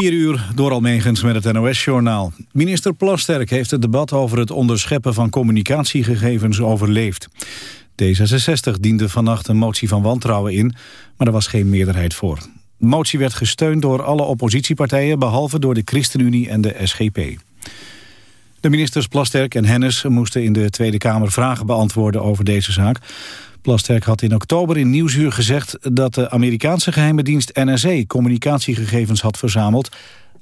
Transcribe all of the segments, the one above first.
4 uur door Almegens met het NOS-journaal. Minister Plasterk heeft het debat over het onderscheppen van communicatiegegevens overleefd. D66 diende vannacht een motie van wantrouwen in, maar er was geen meerderheid voor. De motie werd gesteund door alle oppositiepartijen... behalve door de ChristenUnie en de SGP. De ministers Plasterk en Hennis moesten in de Tweede Kamer vragen beantwoorden over deze zaak. Plasterk had in oktober in Nieuwsuur gezegd dat de Amerikaanse geheime dienst NSE communicatiegegevens had verzameld.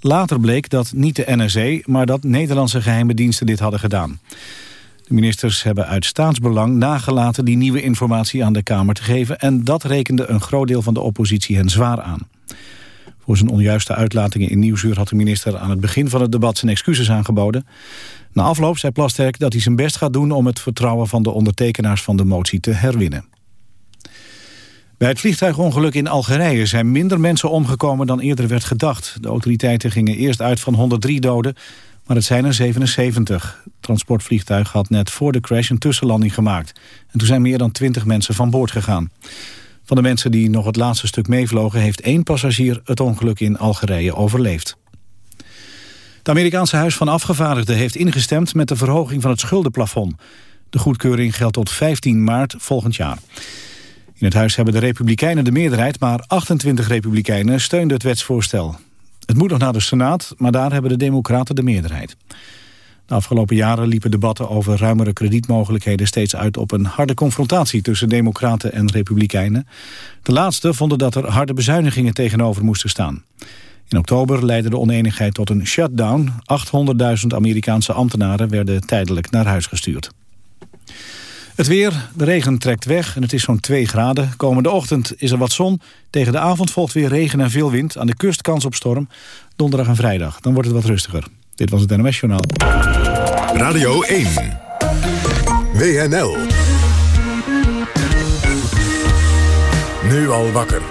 Later bleek dat niet de NSE, maar dat Nederlandse geheime diensten dit hadden gedaan. De ministers hebben uit staatsbelang nagelaten die nieuwe informatie aan de Kamer te geven... en dat rekende een groot deel van de oppositie hen zwaar aan. Voor zijn onjuiste uitlatingen in Nieuwsuur had de minister aan het begin van het debat zijn excuses aangeboden. Na afloop zei Plasterk dat hij zijn best gaat doen om het vertrouwen van de ondertekenaars van de motie te herwinnen. Bij het vliegtuigongeluk in Algerije zijn minder mensen omgekomen dan eerder werd gedacht. De autoriteiten gingen eerst uit van 103 doden, maar het zijn er 77. Het transportvliegtuig had net voor de crash een tussenlanding gemaakt. En toen zijn meer dan 20 mensen van boord gegaan. Van de mensen die nog het laatste stuk meevlogen... heeft één passagier het ongeluk in Algerije overleefd. Het Amerikaanse Huis van Afgevaardigden heeft ingestemd... met de verhoging van het schuldenplafond. De goedkeuring geldt tot 15 maart volgend jaar. In het huis hebben de Republikeinen de meerderheid... maar 28 Republikeinen steunden het wetsvoorstel. Het moet nog naar de Senaat, maar daar hebben de Democraten de meerderheid. De afgelopen jaren liepen debatten over ruimere kredietmogelijkheden steeds uit op een harde confrontatie tussen democraten en republikeinen. De laatste vonden dat er harde bezuinigingen tegenover moesten staan. In oktober leidde de oneenigheid tot een shutdown. 800.000 Amerikaanse ambtenaren werden tijdelijk naar huis gestuurd. Het weer, de regen trekt weg en het is zo'n 2 graden. Komende ochtend is er wat zon. Tegen de avond volgt weer regen en veel wind. Aan de kust kans op storm. Donderdag en vrijdag, dan wordt het wat rustiger. Dit was het NOS Journaal. Radio 1. WNL. Nu al wakker.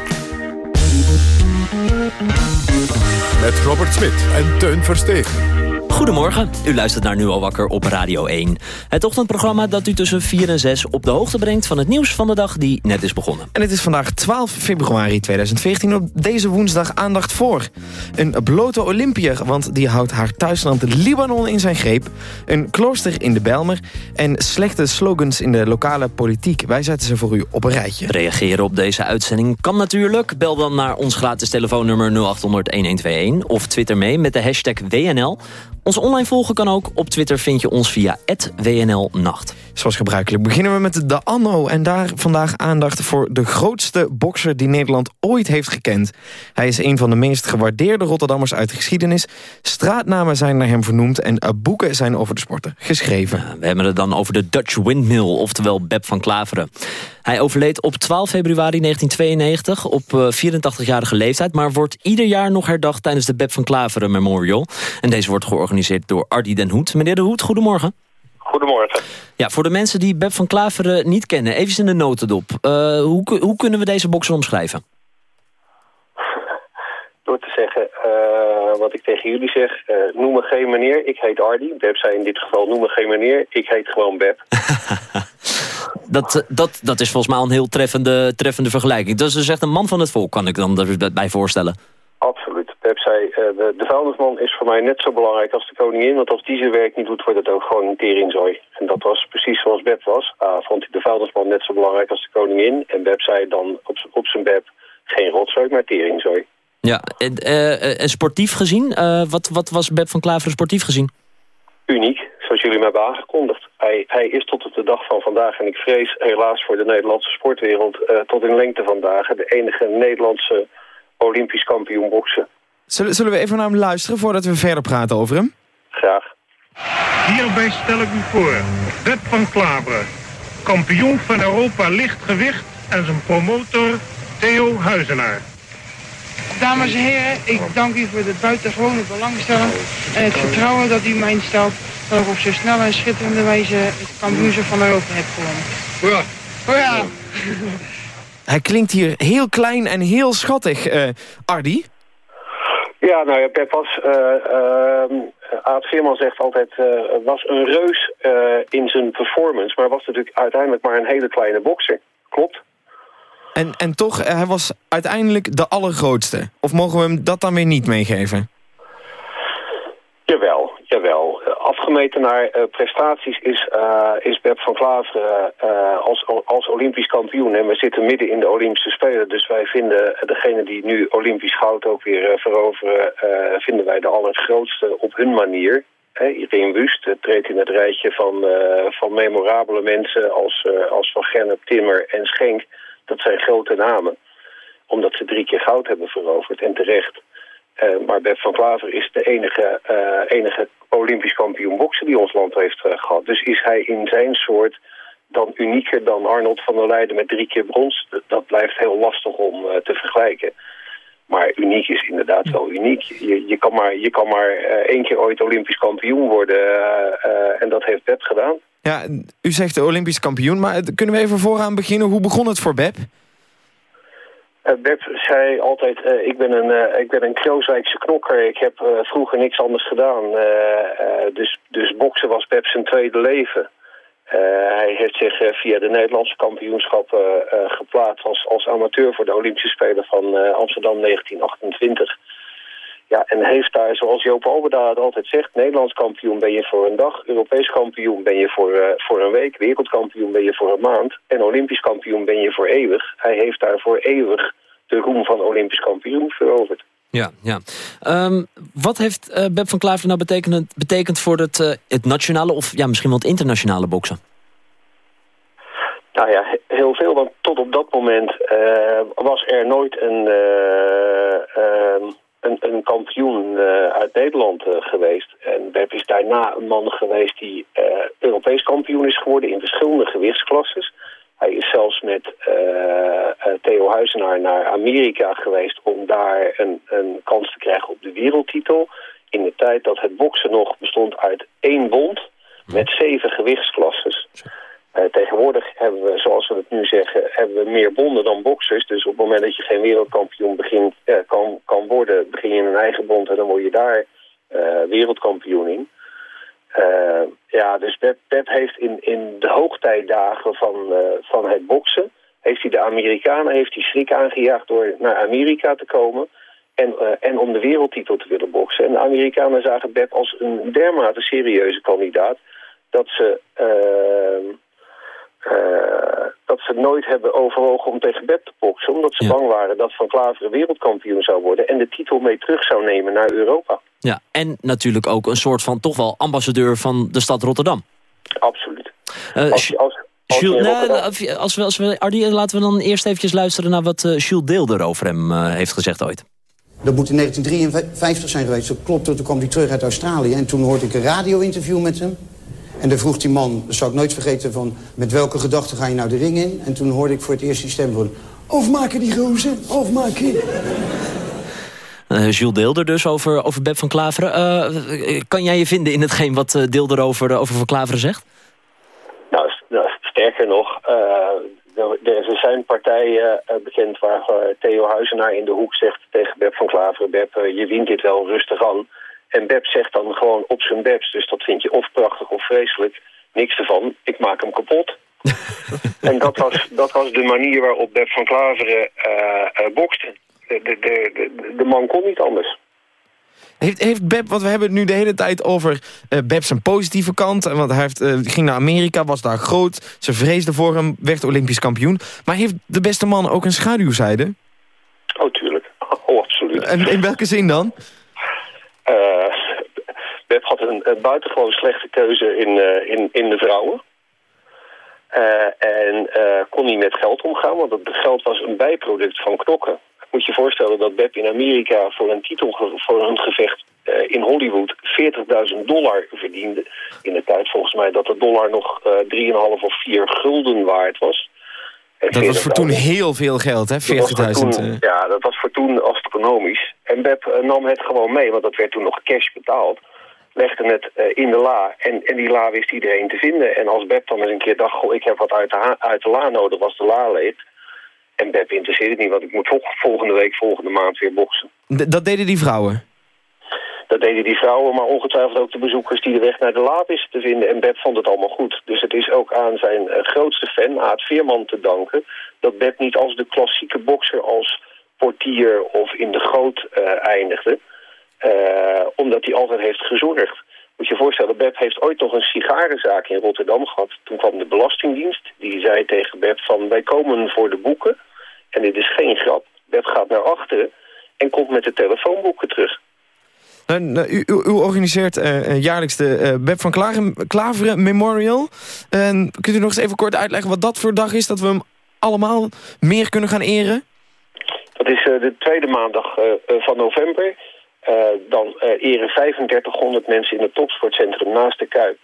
Met Robert Smit en Teun Verstegen. Goedemorgen, u luistert naar Nu al wakker op Radio 1. Het ochtendprogramma dat u tussen 4 en 6 op de hoogte brengt... van het nieuws van de dag die net is begonnen. En het is vandaag 12 februari 2014 op deze woensdag aandacht voor. Een blote Olympiër, want die houdt haar thuisland Libanon in zijn greep. Een klooster in de Belmer en slechte slogans in de lokale politiek. Wij zetten ze voor u op een rijtje. Reageren op deze uitzending kan natuurlijk. Bel dan naar ons gratis telefoonnummer 0800-1121 of twitter mee met de hashtag WNL... Ons online volgen kan ook. Op Twitter vind je ons via @WNLNacht. Zoals gebruikelijk beginnen we met de Anno. En daar vandaag aandacht voor de grootste bokser die Nederland ooit heeft gekend. Hij is een van de meest gewaardeerde Rotterdammers uit de geschiedenis. Straatnamen zijn naar hem vernoemd en boeken zijn over de sporten geschreven. we hebben het dan over de Dutch Windmill, oftewel Beb van Klaveren. Hij overleed op 12 februari 1992 op 84-jarige eh, leeftijd... maar wordt ieder jaar nog herdacht tijdens de Beb van Klaveren Memorial. En deze wordt georganiseerd door Ardi den Hoed. Meneer de Hoed, goedemorgen. Goedemorgen. Ja, voor de mensen die Beb van Klaveren niet kennen, even in de notendop. Uh, hoe, hoe kunnen we deze bokser omschrijven? Door te zeggen uh, wat ik tegen jullie zeg, uh, noem me geen meneer, ik heet Ardi. Beb zei in dit geval, noem me geen meneer, ik heet gewoon Beb. dat, dat, dat is volgens mij al een heel treffende, treffende vergelijking. Dus is echt een man van het volk, kan ik dan erbij voorstellen. Absoluut. Pep zei, uh, de, de vuilnisman is voor mij net zo belangrijk als de koningin. Want als die zijn werk niet doet, wordt het ook gewoon een teringzooi. En dat was precies zoals Beb was. Uh, vond hij de vuilnisman net zo belangrijk als de koningin. En Beb zei dan op, op zijn Beb, geen rotzooi, maar teringzooi. Ja, en, uh, sportief gezien, wat, wat was Beb van Klaveren sportief gezien? Uniek, jullie me hebben aangekondigd. Hij, hij is tot op de dag van vandaag, en ik vrees helaas voor de Nederlandse sportwereld... Uh, tot in lengte vandaag de enige Nederlandse Olympisch kampioen boksen. Zullen, zullen we even naar hem luisteren voordat we verder praten over hem? Graag. Hierbij stel ik u voor Web van Klaveren, kampioen van Europa lichtgewicht en zijn promotor Theo Huizenaar. Dames en heren, ik dank u voor de buitengewone belangstelling en het vertrouwen dat u mij instelt dat ik op zo snelle en schitterende wijze het kampioenschap van Europa heb gewonnen. Hoera! Hoera! Hij klinkt hier heel klein en heel schattig, uh, Ardi. Ja, nou ja, Pep was... Uh, Aad Veerman zegt altijd... Uh, was een reus in zijn performance... maar was natuurlijk uiteindelijk maar een hele kleine bokser. Klopt? En, en toch, hij was uiteindelijk de allergrootste. Of mogen we hem dat dan weer niet meegeven? Jawel, jawel. Afgemeten naar uh, prestaties is, uh, is Beb van Klaveren uh, als, als Olympisch kampioen. En we zitten midden in de Olympische Spelen. Dus wij vinden degene die nu Olympisch goud ook weer veroveren... vinden wij de allergrootste op hun manier. Hey, Irene Wust treedt in het rijtje van, van memorabele mensen... als, als Van Gennep, Timmer en Schenk. Dat zijn grote namen. Omdat ze drie keer goud hebben veroverd. En terecht... Uh, maar Bert van Klaver is de enige, uh, enige Olympisch kampioen boksen die ons land heeft uh, gehad. Dus is hij in zijn soort dan unieker dan Arnold van der Leijden met drie keer brons. Dat blijft heel lastig om te vergelijken. Maar uniek is inderdaad wel uniek. Je, je kan maar, je kan maar één keer ooit Olympisch kampioen worden. en dat heeft Beb gedaan. Ja, u zegt de Olympisch kampioen. Maar kunnen we even vooraan beginnen? Hoe begon het voor Beb? Uh, Beb zei altijd, uh, ik ben een, uh, ik ben een Krooswijkse knokker. Ik heb vroeger niks anders gedaan. dus, dus boksen was Beb zijn tweede leven. hij heeft zich via de Nederlandse kampioenschappen geplaatst als, als amateur voor de Olympische Spelen van Amsterdam 1928. Ja, en heeft daar, zoals Joop Alberda het altijd zegt... Nederlands kampioen ben je voor een dag... Europees kampioen ben je voor, uh, voor een week... wereldkampioen ben je voor een maand... en Olympisch kampioen ben je voor eeuwig. Hij heeft daar voor eeuwig de roem van Olympisch kampioen veroverd. Ja, ja. Um, wat heeft uh, Beb van Klaver nou betekend, betekend voor het, uh, het nationale... of ja, misschien wel het internationale boksen? Nou ja, heel veel. Want tot op dat moment was er nooit een... Ehm, een, een kampioen uh, uit Nederland uh, geweest. En Beb is daarna een man geweest die uh, Europees kampioen is geworden in verschillende gewichtsklasses. Hij is zelfs met Theo Huizenaar naar Amerika geweest om daar een, een kans te krijgen op de wereldtitel. In de tijd dat het boksen nog bestond uit één bond met zeven gewichtsklasses. Uh, tegenwoordig hebben we, zoals we het nu zeggen, hebben we meer bonden dan boxers. Dus op het moment dat je geen wereldkampioen begint, uh, kan, kan worden, begin je in een eigen bond en dan word je daar uh, wereldkampioen in. ja, dus Pep, Pep heeft in, in de hoogtijdagen van, van het boksen, heeft hij de Amerikanen heeft hij schrik aangejaagd door naar Amerika te komen. En, en om de wereldtitel te willen boksen. En de Amerikanen zagen Beb als een dermate serieuze kandidaat dat ze uh, dat ze nooit hebben overwogen om tegen Beb te boksen. Omdat ze bang waren dat Van Klaveren wereldkampioen zou worden... en de titel mee terug zou nemen naar Europa. Ja, en natuurlijk ook een soort van toch wel ambassadeur van de stad Rotterdam. Absoluut. Uh, als, als, als, Jules, nou, als, we, als we, Ardi, laten we dan eerst eventjes luisteren... naar wat uh, Jules Deelder over hem heeft gezegd ooit. Dat moet in 1953 zijn geweest. Dat klopt, toen kwam hij terug uit Australië. En toen hoorde ik een radio-interview met hem. En dan vroeg die man, dat zou ik nooit vergeten, van... met welke gedachte ga je nou de ring in? En toen hoorde ik voor het eerst die stem van... Afmaken die gozer, afmaken. Uh, Jules Deelder dus over, over Beb van Klaveren. Uh, kan jij je vinden in hetgeen wat uh, Deelder over, over Van Klaveren zegt? Nou, nou sterker nog, er zijn partijen bekend waar Theo Huizenaar in de hoek zegt tegen Beb van Klaveren... Beb, je wint dit wel rustig aan... En Beb zegt dan gewoon op zijn Bebs, dus dat vind je of prachtig of vreselijk. Niks ervan, ik maak hem kapot. en dat was, dat was de manier waarop Beb van Klaveren uh, uh, bokste. De, de, de, de, man kon niet anders. Heeft, heeft Beb, want we hebben het nu de hele tijd over uh, Beb zijn positieve kant. Want hij heeft, uh, ging naar Amerika, was daar groot. Ze vreesde voor hem, werd Olympisch kampioen. Maar heeft de beste man ook een schaduwzijde? Oh, tuurlijk. Oh, absoluut. En in welke zin dan? Beb had een, een, buitengewoon slechte keuze in, uh, in, in de vrouwen. Uh, en kon niet met geld omgaan, want het geld was een bijproduct van knokken. Moet je voorstellen dat Beb in Amerika voor een titel, voor een gevecht in Hollywood 40.000 dollar verdiende. In de tijd volgens mij dat de dollar nog 3,5 of 4 gulden waard was. Dat was voor toen heel veel geld, hè? 40.000. Ja, dat was voor toen astronomisch. En Beb nam het gewoon mee, want dat werd toen nog cash betaald. Legde het uh, in de la en, en die la wist iedereen te vinden. En als Beb dan eens een keer dacht, goh, ik heb wat uit de, uit de la nodig, was de la leeg. En Beb interesseert het niet, want ik moet volgende week, volgende maand weer boksen. D dat deden die vrouwen? Dat deden die vrouwen, maar ongetwijfeld ook de bezoekers die de weg naar de laat is te vinden. En Beb vond het allemaal goed. Dus het is ook aan zijn uh, grootste fan, Aad Veerman, te danken... dat Beb niet als de klassieke bokser als portier of in de goot uh, eindigde. Uh, omdat hij altijd heeft gezorgd. Moet je je voorstellen, Beb heeft ooit nog een sigarenzaak in Rotterdam gehad. Toen kwam de Belastingdienst. Die zei tegen Beb van wij komen voor de boeken. En dit is geen grap. Beb gaat naar achteren en komt met de telefoonboeken terug. Nou, u, u, u, organiseert uh, jaarlijks de uh, Beb van Klaveren Memorial. En kunt u nog eens even kort uitleggen wat dat voor dag is... dat we hem allemaal meer kunnen gaan eren? Dat is de tweede maandag van november. Dan eren 3500 mensen in het topsportcentrum naast de Kuip.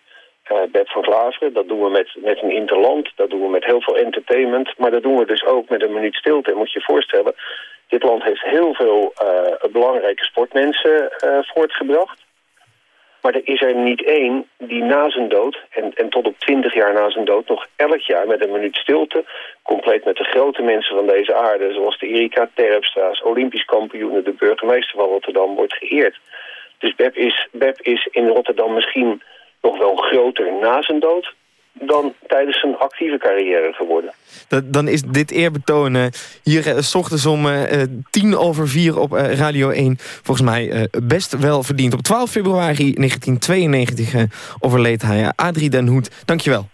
Beb van Klaveren, dat doen we met, met een interland, dat doen we met heel veel entertainment... maar dat doen we dus ook met een minuut stilte. Moet je je voorstellen, dit land heeft heel veel belangrijke sportmensen voortgebracht. Maar er is er niet één die na zijn dood, en, en tot op twintig jaar na zijn dood... nog elk jaar met een minuut stilte, compleet met de grote mensen van deze aarde... zoals de Erika Terpstra's, Olympisch kampioenen, de burgemeester van Rotterdam... wordt geëerd. Dus Beb is, Beb is in Rotterdam misschien nog wel groter na zijn dood dan tijdens zijn actieve carrière geworden. Dat, dan is dit eerbetoon hier uh, s ochtends om uh, tien over vier op Radio 1... volgens mij best wel verdiend. Op 12 februari 1992 overleed hij. Adrie den Hoed, dankjewel.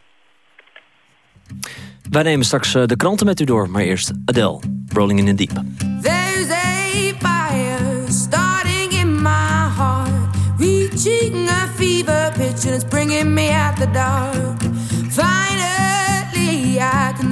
Wij nemen straks de kranten met u door, maar eerst Adele, Rolling in the Deep. There's a fire starting in my heart Reaching a fever pitch and it's bringing me out the dark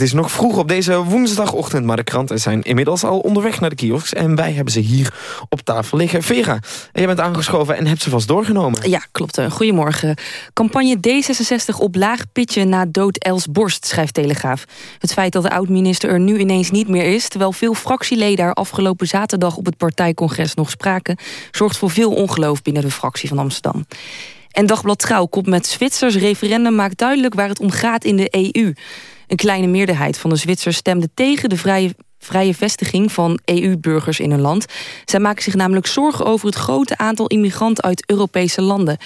Het is nog vroeg op deze woensdagochtend, maar de kranten zijn inmiddels al onderweg naar de kiosks. En wij hebben ze hier op tafel liggen. Vera, jij bent aangeschoven en hebt ze vast doorgenomen. Ja, klopt. Eh, Goedemorgen. Campagne D66 op laag pitje na dood Els Borst, schrijft Telegraaf. Het feit dat de oud-minister er nu ineens niet meer is... terwijl veel fractieleden haar afgelopen zaterdag op het partijcongres nog spraken... zorgt voor veel ongeloof binnen de fractie van Amsterdam. En Dagblad Trouw komt met Zwitsers referendum maakt duidelijk waar het om gaat in de EU. Een kleine meerderheid van de Zwitsers stemde tegen de vrije vrije vestiging van EU-burgers in hun land. Zij maken zich namelijk zorgen over het grote aantal immigranten uit Europese landen.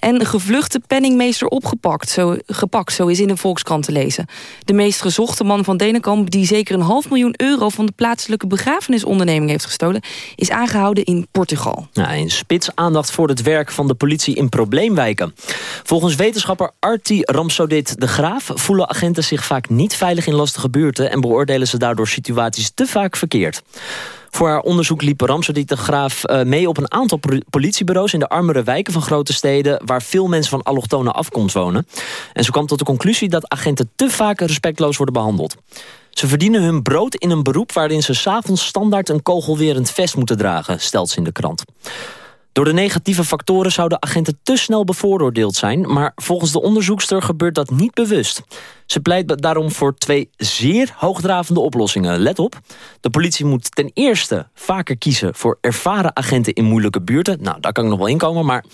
En gevluchte penningmeester opgepakt, zo, gepakt, zo is in de Volkskrant te lezen. De meest gezochte man van Denenkamp, die zeker een half miljoen euro... van de plaatselijke begrafenisonderneming heeft gestolen... is aangehouden in Portugal. Nou, in spits aandacht voor het werk van de politie in probleemwijken. Volgens wetenschapper Arti Ramsodit de Graaf... voelen agenten zich vaak niet veilig in lastige buurten... en beoordelen ze daardoor situaties te vaak verkeerd. Voor haar onderzoek liep Ramsodit de Graaf eh, mee op een aantal politiebureaus... in de armere wijken van grote steden... waar veel mensen van allochtone afkomst wonen. En ze kwam tot de conclusie dat agenten te vaak respectloos worden behandeld. Ze verdienen hun brood in een beroep waarin ze s'avonds standaard een kogelwerend vest moeten dragen, stelt ze in de krant. Door de negatieve factoren zouden agenten te snel bevooroordeeld zijn... maar volgens de onderzoekster gebeurt dat niet bewust. Ze pleit daarom voor twee zeer hoogdravende oplossingen. Let op, de politie moet ten eerste vaker kiezen... voor ervaren agenten in moeilijke buurten. Nou, daar kan ik nog wel inkomen, maar...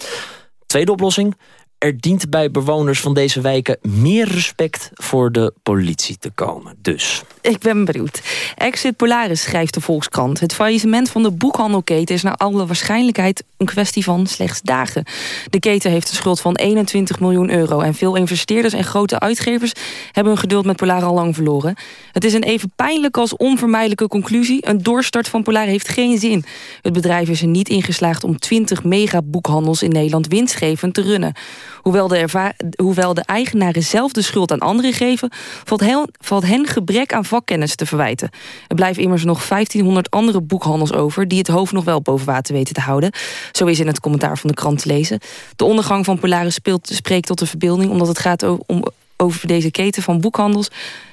Tweede oplossing, er dient bij bewoners van deze wijken meer respect voor de politie te komen. Dus. Ik ben benieuwd. Exit Polaris schrijft de Volkskrant. Het faillissement van de boekhandelketen is naar alle waarschijnlijkheid een kwestie van slechts dagen. De keten heeft een schuld van 21 miljoen euro en veel investeerders en grote uitgevers hebben hun geduld met Polar al lang verloren. Het is een even pijnlijke als onvermijdelijke conclusie. Een doorstart van Polar heeft geen zin. Het bedrijf is er niet ingeslaagd om 20 megaboekhandels in Nederland winstgevend te runnen. Hoewel de, hoewel de eigenaren zelf de schuld aan anderen geven... Valt, valt hen gebrek aan vakkennis te verwijten. Er blijven immers nog 1500 andere boekhandels over... die het hoofd nog wel boven water weten te houden. Zo is in het commentaar van de krant te lezen. De ondergang van Polaris speelt, spreekt tot de verbeelding... omdat het gaat om, over deze keten van boekhandels...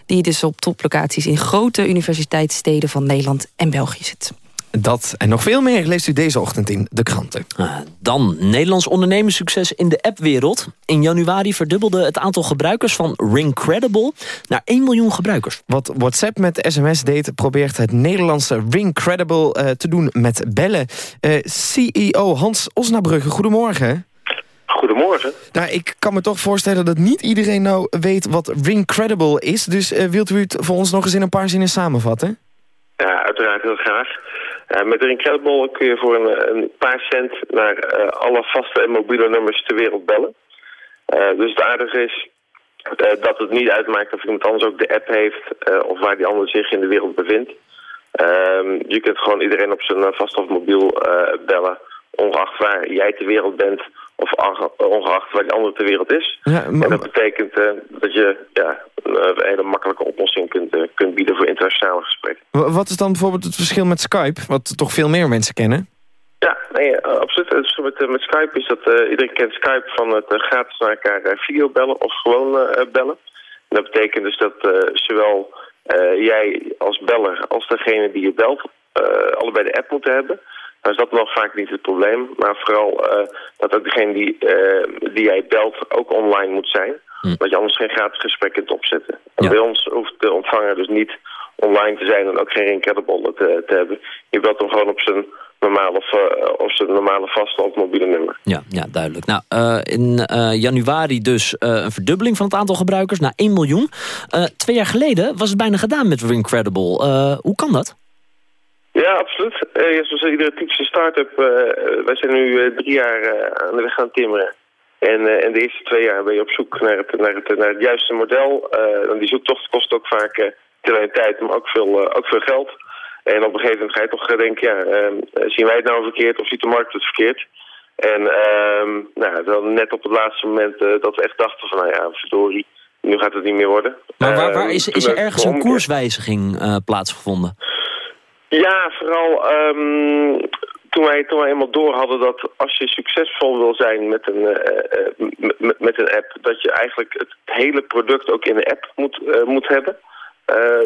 die dus op toplocaties in grote universiteitssteden van Nederland en België zit. Dat en nog veel meer leest u deze ochtend in de kranten. Ah, dan Nederlands ondernemerssucces in de appwereld. In januari verdubbelde het aantal gebruikers van Ringcredible naar 1 miljoen gebruikers. Wat WhatsApp met sms deed, probeert het Nederlandse Ringcredible uh, te doen met bellen. Uh, eh, CEO Hans Osnabrugge, goedemorgen. Goedemorgen. Nou, ik kan me toch voorstellen dat niet iedereen nou weet wat Ringcredible is. Dus uh, wilt u het voor ons nog eens in een paar zinnen samenvatten? Ja, uiteraard heel graag. Uh, met Incredible kun je voor een, paar cent naar uh, alle vaste en mobiele nummers ter wereld bellen. Uh, dus het aardige is dat het niet uitmaakt of iemand anders ook de app heeft of waar die ander zich in de wereld bevindt. Ehm, je kunt gewoon iedereen op zijn vast of mobiel bellen, ongeacht waar jij ter wereld bent of ongeacht waar die andere ter wereld is. Ja, En dat betekent uh, dat je ja, een hele makkelijke oplossing kunt, uh, kunt bieden voor internationale gesprekken. Wat is dan bijvoorbeeld het verschil met Skype, wat toch veel meer mensen kennen? Ja, nee, eh, absoluut. Het verschil met, met Skype is dat iedereen kent Skype van het gratis naar elkaar videobellen of gewoon bellen. En dat betekent dus dat zowel jij als beller als degene die je belt allebei de app moeten hebben. Nou is dat nog vaak niet het probleem. Maar vooral uh, dat ook degene die, uh, die jij belt ook online moet zijn. Hm. Dat je anders geen gratis gesprek kunt opzetten. En bij ons hoeft de ontvanger dus niet online te zijn en ook geen incredible te, te hebben. Je belt hem gewoon op zijn normale, uh, op zijn normale vaste of mobiele nummer. Ja, ja duidelijk. Nou, in januari dus een verdubbeling van het aantal gebruikers naar 1 miljoen. twee jaar geleden was het bijna gedaan met Incredible. hoe kan dat? Ja, absoluut. Uh, zoals iedere typische start-up, uh, wij zijn nu drie jaar aan de weg gaan timmeren. En, en de eerste twee jaar ben je op zoek naar het, naar het, naar het juiste model. en die zoektocht kost ook vaak terwijl tijd, maar ook veel, ook veel geld. En op een gegeven moment ga je toch denken, ja, ehm, zien wij het nou verkeerd of ziet de markt het verkeerd? En uh, nou, dan net op het laatste moment dat we echt dachten van, nou ja, verdorie, nu gaat het niet meer worden. Maar waar, waar is, is er ergens een koerswijziging plaatsgevonden? Ja, vooral um, toen, wij, toen wij eenmaal door hadden dat als je succesvol wil zijn met een, uh, met een app, dat je eigenlijk het hele product ook in de app moet, uh, moet hebben.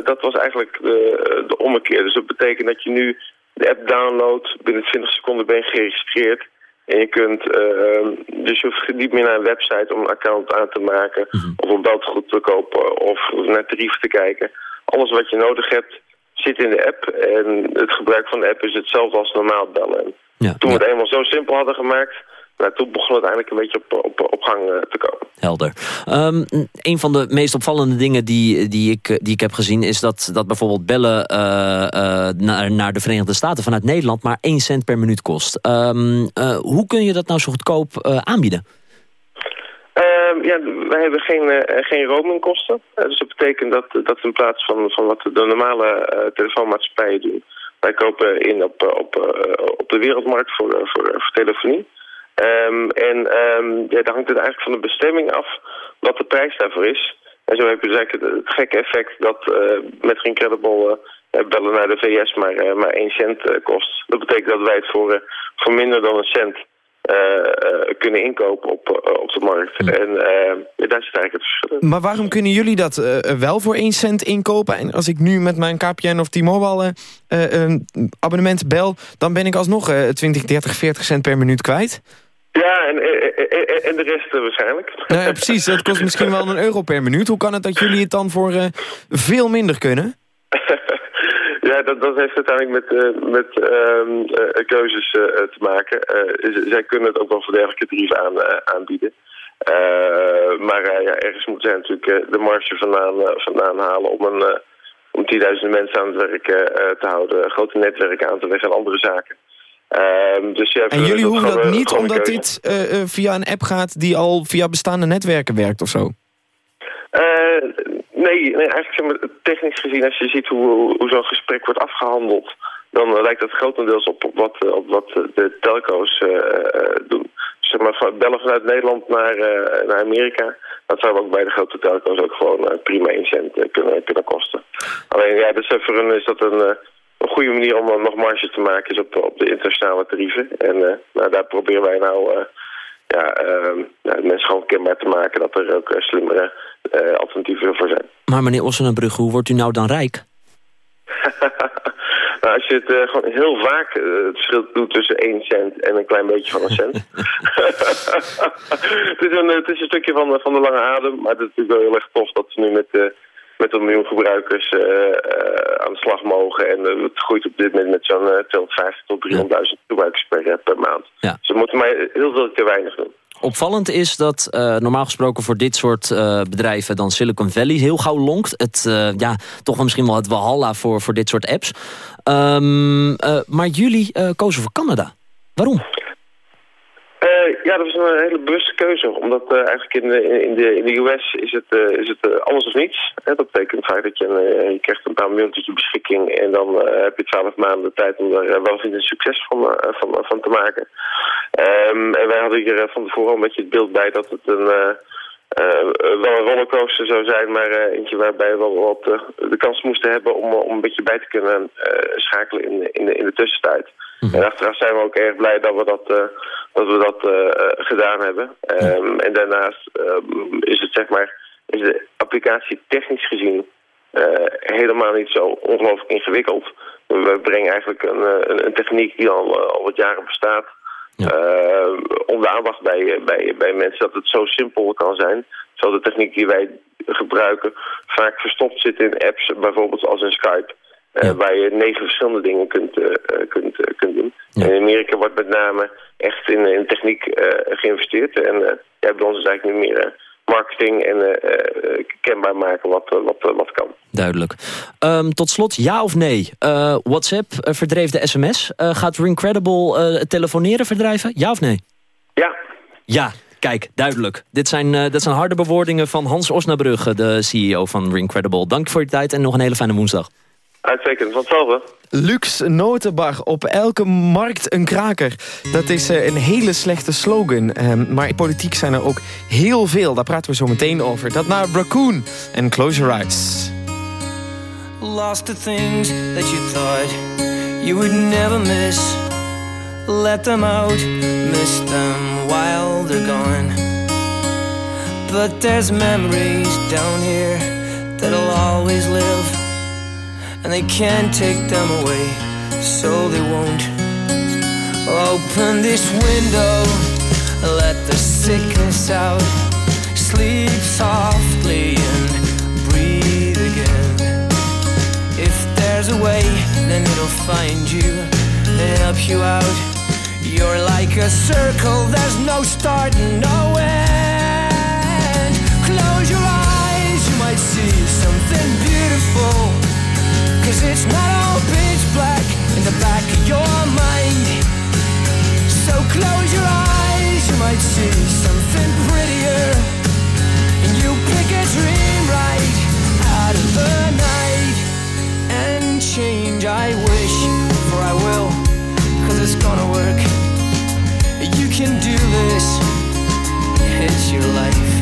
dat was eigenlijk de, de ommekeer. Dus dat betekent dat je nu de app downloadt, binnen 20 seconden ben je geregistreerd. En je kunt, uh, dus je hoeft niet meer naar een website om een account aan te maken, Mhm. of een beltegoed te kopen, of naar tarieven te kijken. Alles wat je nodig hebt, zit in de app. En het gebruik van de app is hetzelfde als normaal bellen. Ja, toen we ja. het eenmaal zo simpel hadden gemaakt, nou, toen begon het eigenlijk een beetje op, op, op gang eh, te komen. Helder. Ehm, een van de meest opvallende dingen die, die, ik, die ik heb gezien... is dat, dat bijvoorbeeld bellen eh, eh, naar, naar de Verenigde Staten vanuit Nederland... maar 1 cent per minuut kost. Ehm, eh, hoe kun je dat nou zo goedkoop aanbieden? Ehm, ja, wij hebben geen, eh, geen roamingkosten. Eh, dus dat betekent dat, dat in plaats van, van wat de normale eh, telefoonmaatschappijen doen... wij kopen in op, op, op de wereldmarkt voor, voor, voor telefonie. Ehm, en ehm, ja, daar hangt het eigenlijk van de bestemming af wat de prijs daarvoor is. En zo heb je dus het, het gekke effect dat met Incredible eh, bellen naar de VS maar, maar 1 cent kost. Dat betekent dat wij het voor, voor minder dan een cent kunnen inkopen op, eh, op de markt. En eh, daar zit eigenlijk het verschil. Maar waarom kunnen jullie dat eh, wel voor 1 cent inkopen? En als ik nu met mijn KPN of T-Mobile eh, eh, abonnement bel... dan ben ik alsnog eh 20, 30, 40 cent per minuut kwijt? Ja, en, en, de rest eh, waarschijnlijk. Nou ja, precies, dat kost misschien wel een euro per minuut. Hoe kan het dat jullie het dan voor eh, veel minder kunnen? Ja, dat, dat heeft uiteindelijk met, eh, met ehm, eh, keuzes eh, te maken. Zij kunnen het ook wel voor dergelijke tarieven aan, aanbieden. Maar ja, ergens moeten zij natuurlijk de marge vandaan, vandaan halen om, een, om 10.000 mensen aan het werk te houden. Grote netwerken aan te leggen en andere zaken. Ehm, dus ja, En jullie hoeven dat niet omdat dit via een app gaat... die al via bestaande netwerken werkt of zo? Nee, nee, eigenlijk technisch gezien, als je ziet hoe, hoe, zo'n gesprek wordt afgehandeld, dan eh, lijkt dat grotendeels op, wat, eh, op wat de telco's eh, doen. Zeg maar, bellen vanuit Nederland naar, naar Amerika, dat zou ook bij de grote telco's ook gewoon prima 1 cent eh, kunnen, kunnen kosten. Alleen ja, dus voor hun is dat een, een goede manier om nog marge te maken is op, op de internationale tarieven. En nou, daar proberen wij nou... ja, ehm, ja, mensen gewoon kenbaar te maken dat er ook eh, slimmere eh, alternatieven voor zijn. Maar meneer Ossenenbrugge, hoe wordt u nou dan rijk? nou, als je het eh, gewoon heel vaak het verschil doet tussen 1 cent en een klein beetje van een cent. het, is een, het is een stukje van, de- van de lange adem, maar het is natuurlijk wel heel erg tof dat we nu met, met een miljoen gebruikers eh, eh, aan de slag mogen. En eh, het groeit op dit moment met zo'n eh, 250 tot 300.000 gebruikers per, per maand. Ja. Dus moeten maar heel veel te weinig doen. Opvallend is dat normaal gesproken voor dit soort bedrijven... dan Silicon Valley heel gauw lonkt. Het, ja, toch wel misschien wel het walhalla voor, voor dit soort apps. Ehm, eh, maar jullie kozen voor Canada. Waarom? Eh, ja, dat was een hele bewuste keuze. Omdat eh, eigenlijk in de, in, de, in de US is het, eh, is het eh, alles of niets. Dat betekent vaak dat je, een, eh, je krijgt een paar miljoen tot je beschikking... en dan eh, heb je twaalf maanden de tijd om eh, wel of niet een succes van, eh, van, van te maken. Ehm, en wij hadden hier eh, van tevoren een beetje het beeld bij dat het een... eh, eh, wel een rollercoaster zou zijn, maar eh, eentje waarbij we wel wat eh, de kans moesten hebben om, om een beetje bij te kunnen eh, schakelen in, de- in, de, in tussentijd. En achteraf zijn we ook erg blij dat we dat, eh, dat, we dat eh, eh, gedaan hebben. Ehm, En daarnaast ehm, is het zeg maar, is de applicatie technisch gezien helemaal niet zo ongelooflijk ingewikkeld. We brengen eigenlijk een, een, een techniek die al, al wat jaren bestaat. eh, om de aandacht bij, bij, bij mensen dat het zo simpel kan zijn. Terwijl de techniek die wij gebruiken vaak verstopt zit in apps, bijvoorbeeld als in Skype. Eh, Waar je negen verschillende dingen kunt, eh, eh, kunt, kunt doen. En in Amerika wordt met name echt in, in techniek geïnvesteerd. En ja, bij ons is eigenlijk nu meer marketing en kenbaar maken wat, wat, wat kan. Duidelijk. Ehm, tot slot, ja of nee? WhatsApp verdreef de sms. Gaat Rincredible het telefoneren verdrijven? Ja of nee? Ja. Ja, kijk, duidelijk. Dit zijn, dit zijn harde bewoordingen van Hans Osnabrugge, de CEO van Rincredible. Dank voor je tijd en nog een hele fijne woensdag. Uitstekend, van hetzelfde. Lux Notenbar, op elke markt een kraker. Dat is eh, een hele slechte slogan. Ehm, maar in politiek zijn er ook heel veel. Daar praten we zo meteen over. Dat naar Raccoon en Close Your Eyes. Lost the things that you thought you would never miss. Let them out, miss them while they're gone. But there's memories down here that'll always live. And they can't take them away, so they won't. Open this window, let the sickness out. Sleep softly and breathe again. If there's a way, then it'll find you and help you out. You're like a circle, there's no start no end. Cause it's not all pitch black in the back of your mind. So close your eyes, you might see something prettier. And you pick a dream right out of the night. And change, I wish, for I will, cause it's gonna work. You can do this, it's your life.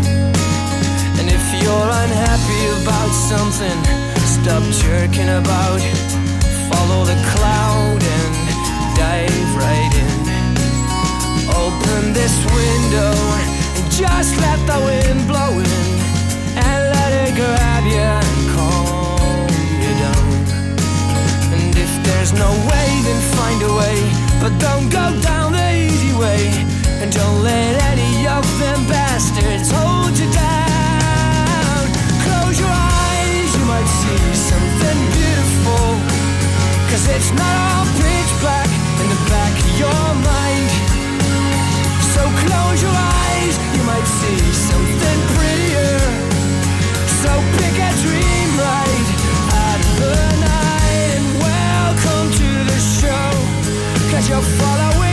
And if you're unhappy about something, stop jerking about. Follow the cloud and dive right in. Open this window and just let the wind blow in. And let it grab you and calm you down. And if there's no way, then find a way. But don't go down the easy way. And don't let any of them bastards hold you down. Cause it's not all pitch black in the back of your mind. So close your eyes, you might see something prettier. So pick a dream right out of the night and welcome to the show. Cause you're following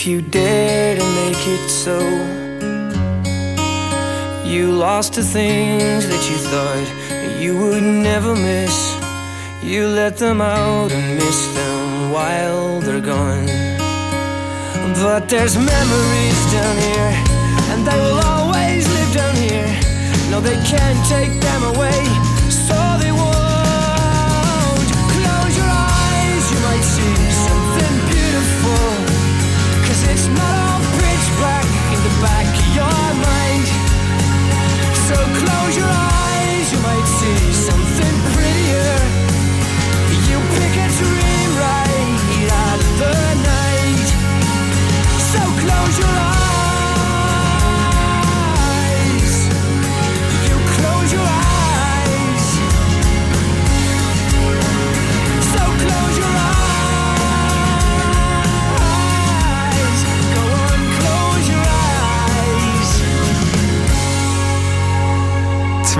If you dare to make it so, you lost the things that you thought you would never miss. You let them out and miss them while they're gone. But there's memories down here, and they will always live down here. No, they can't take them away,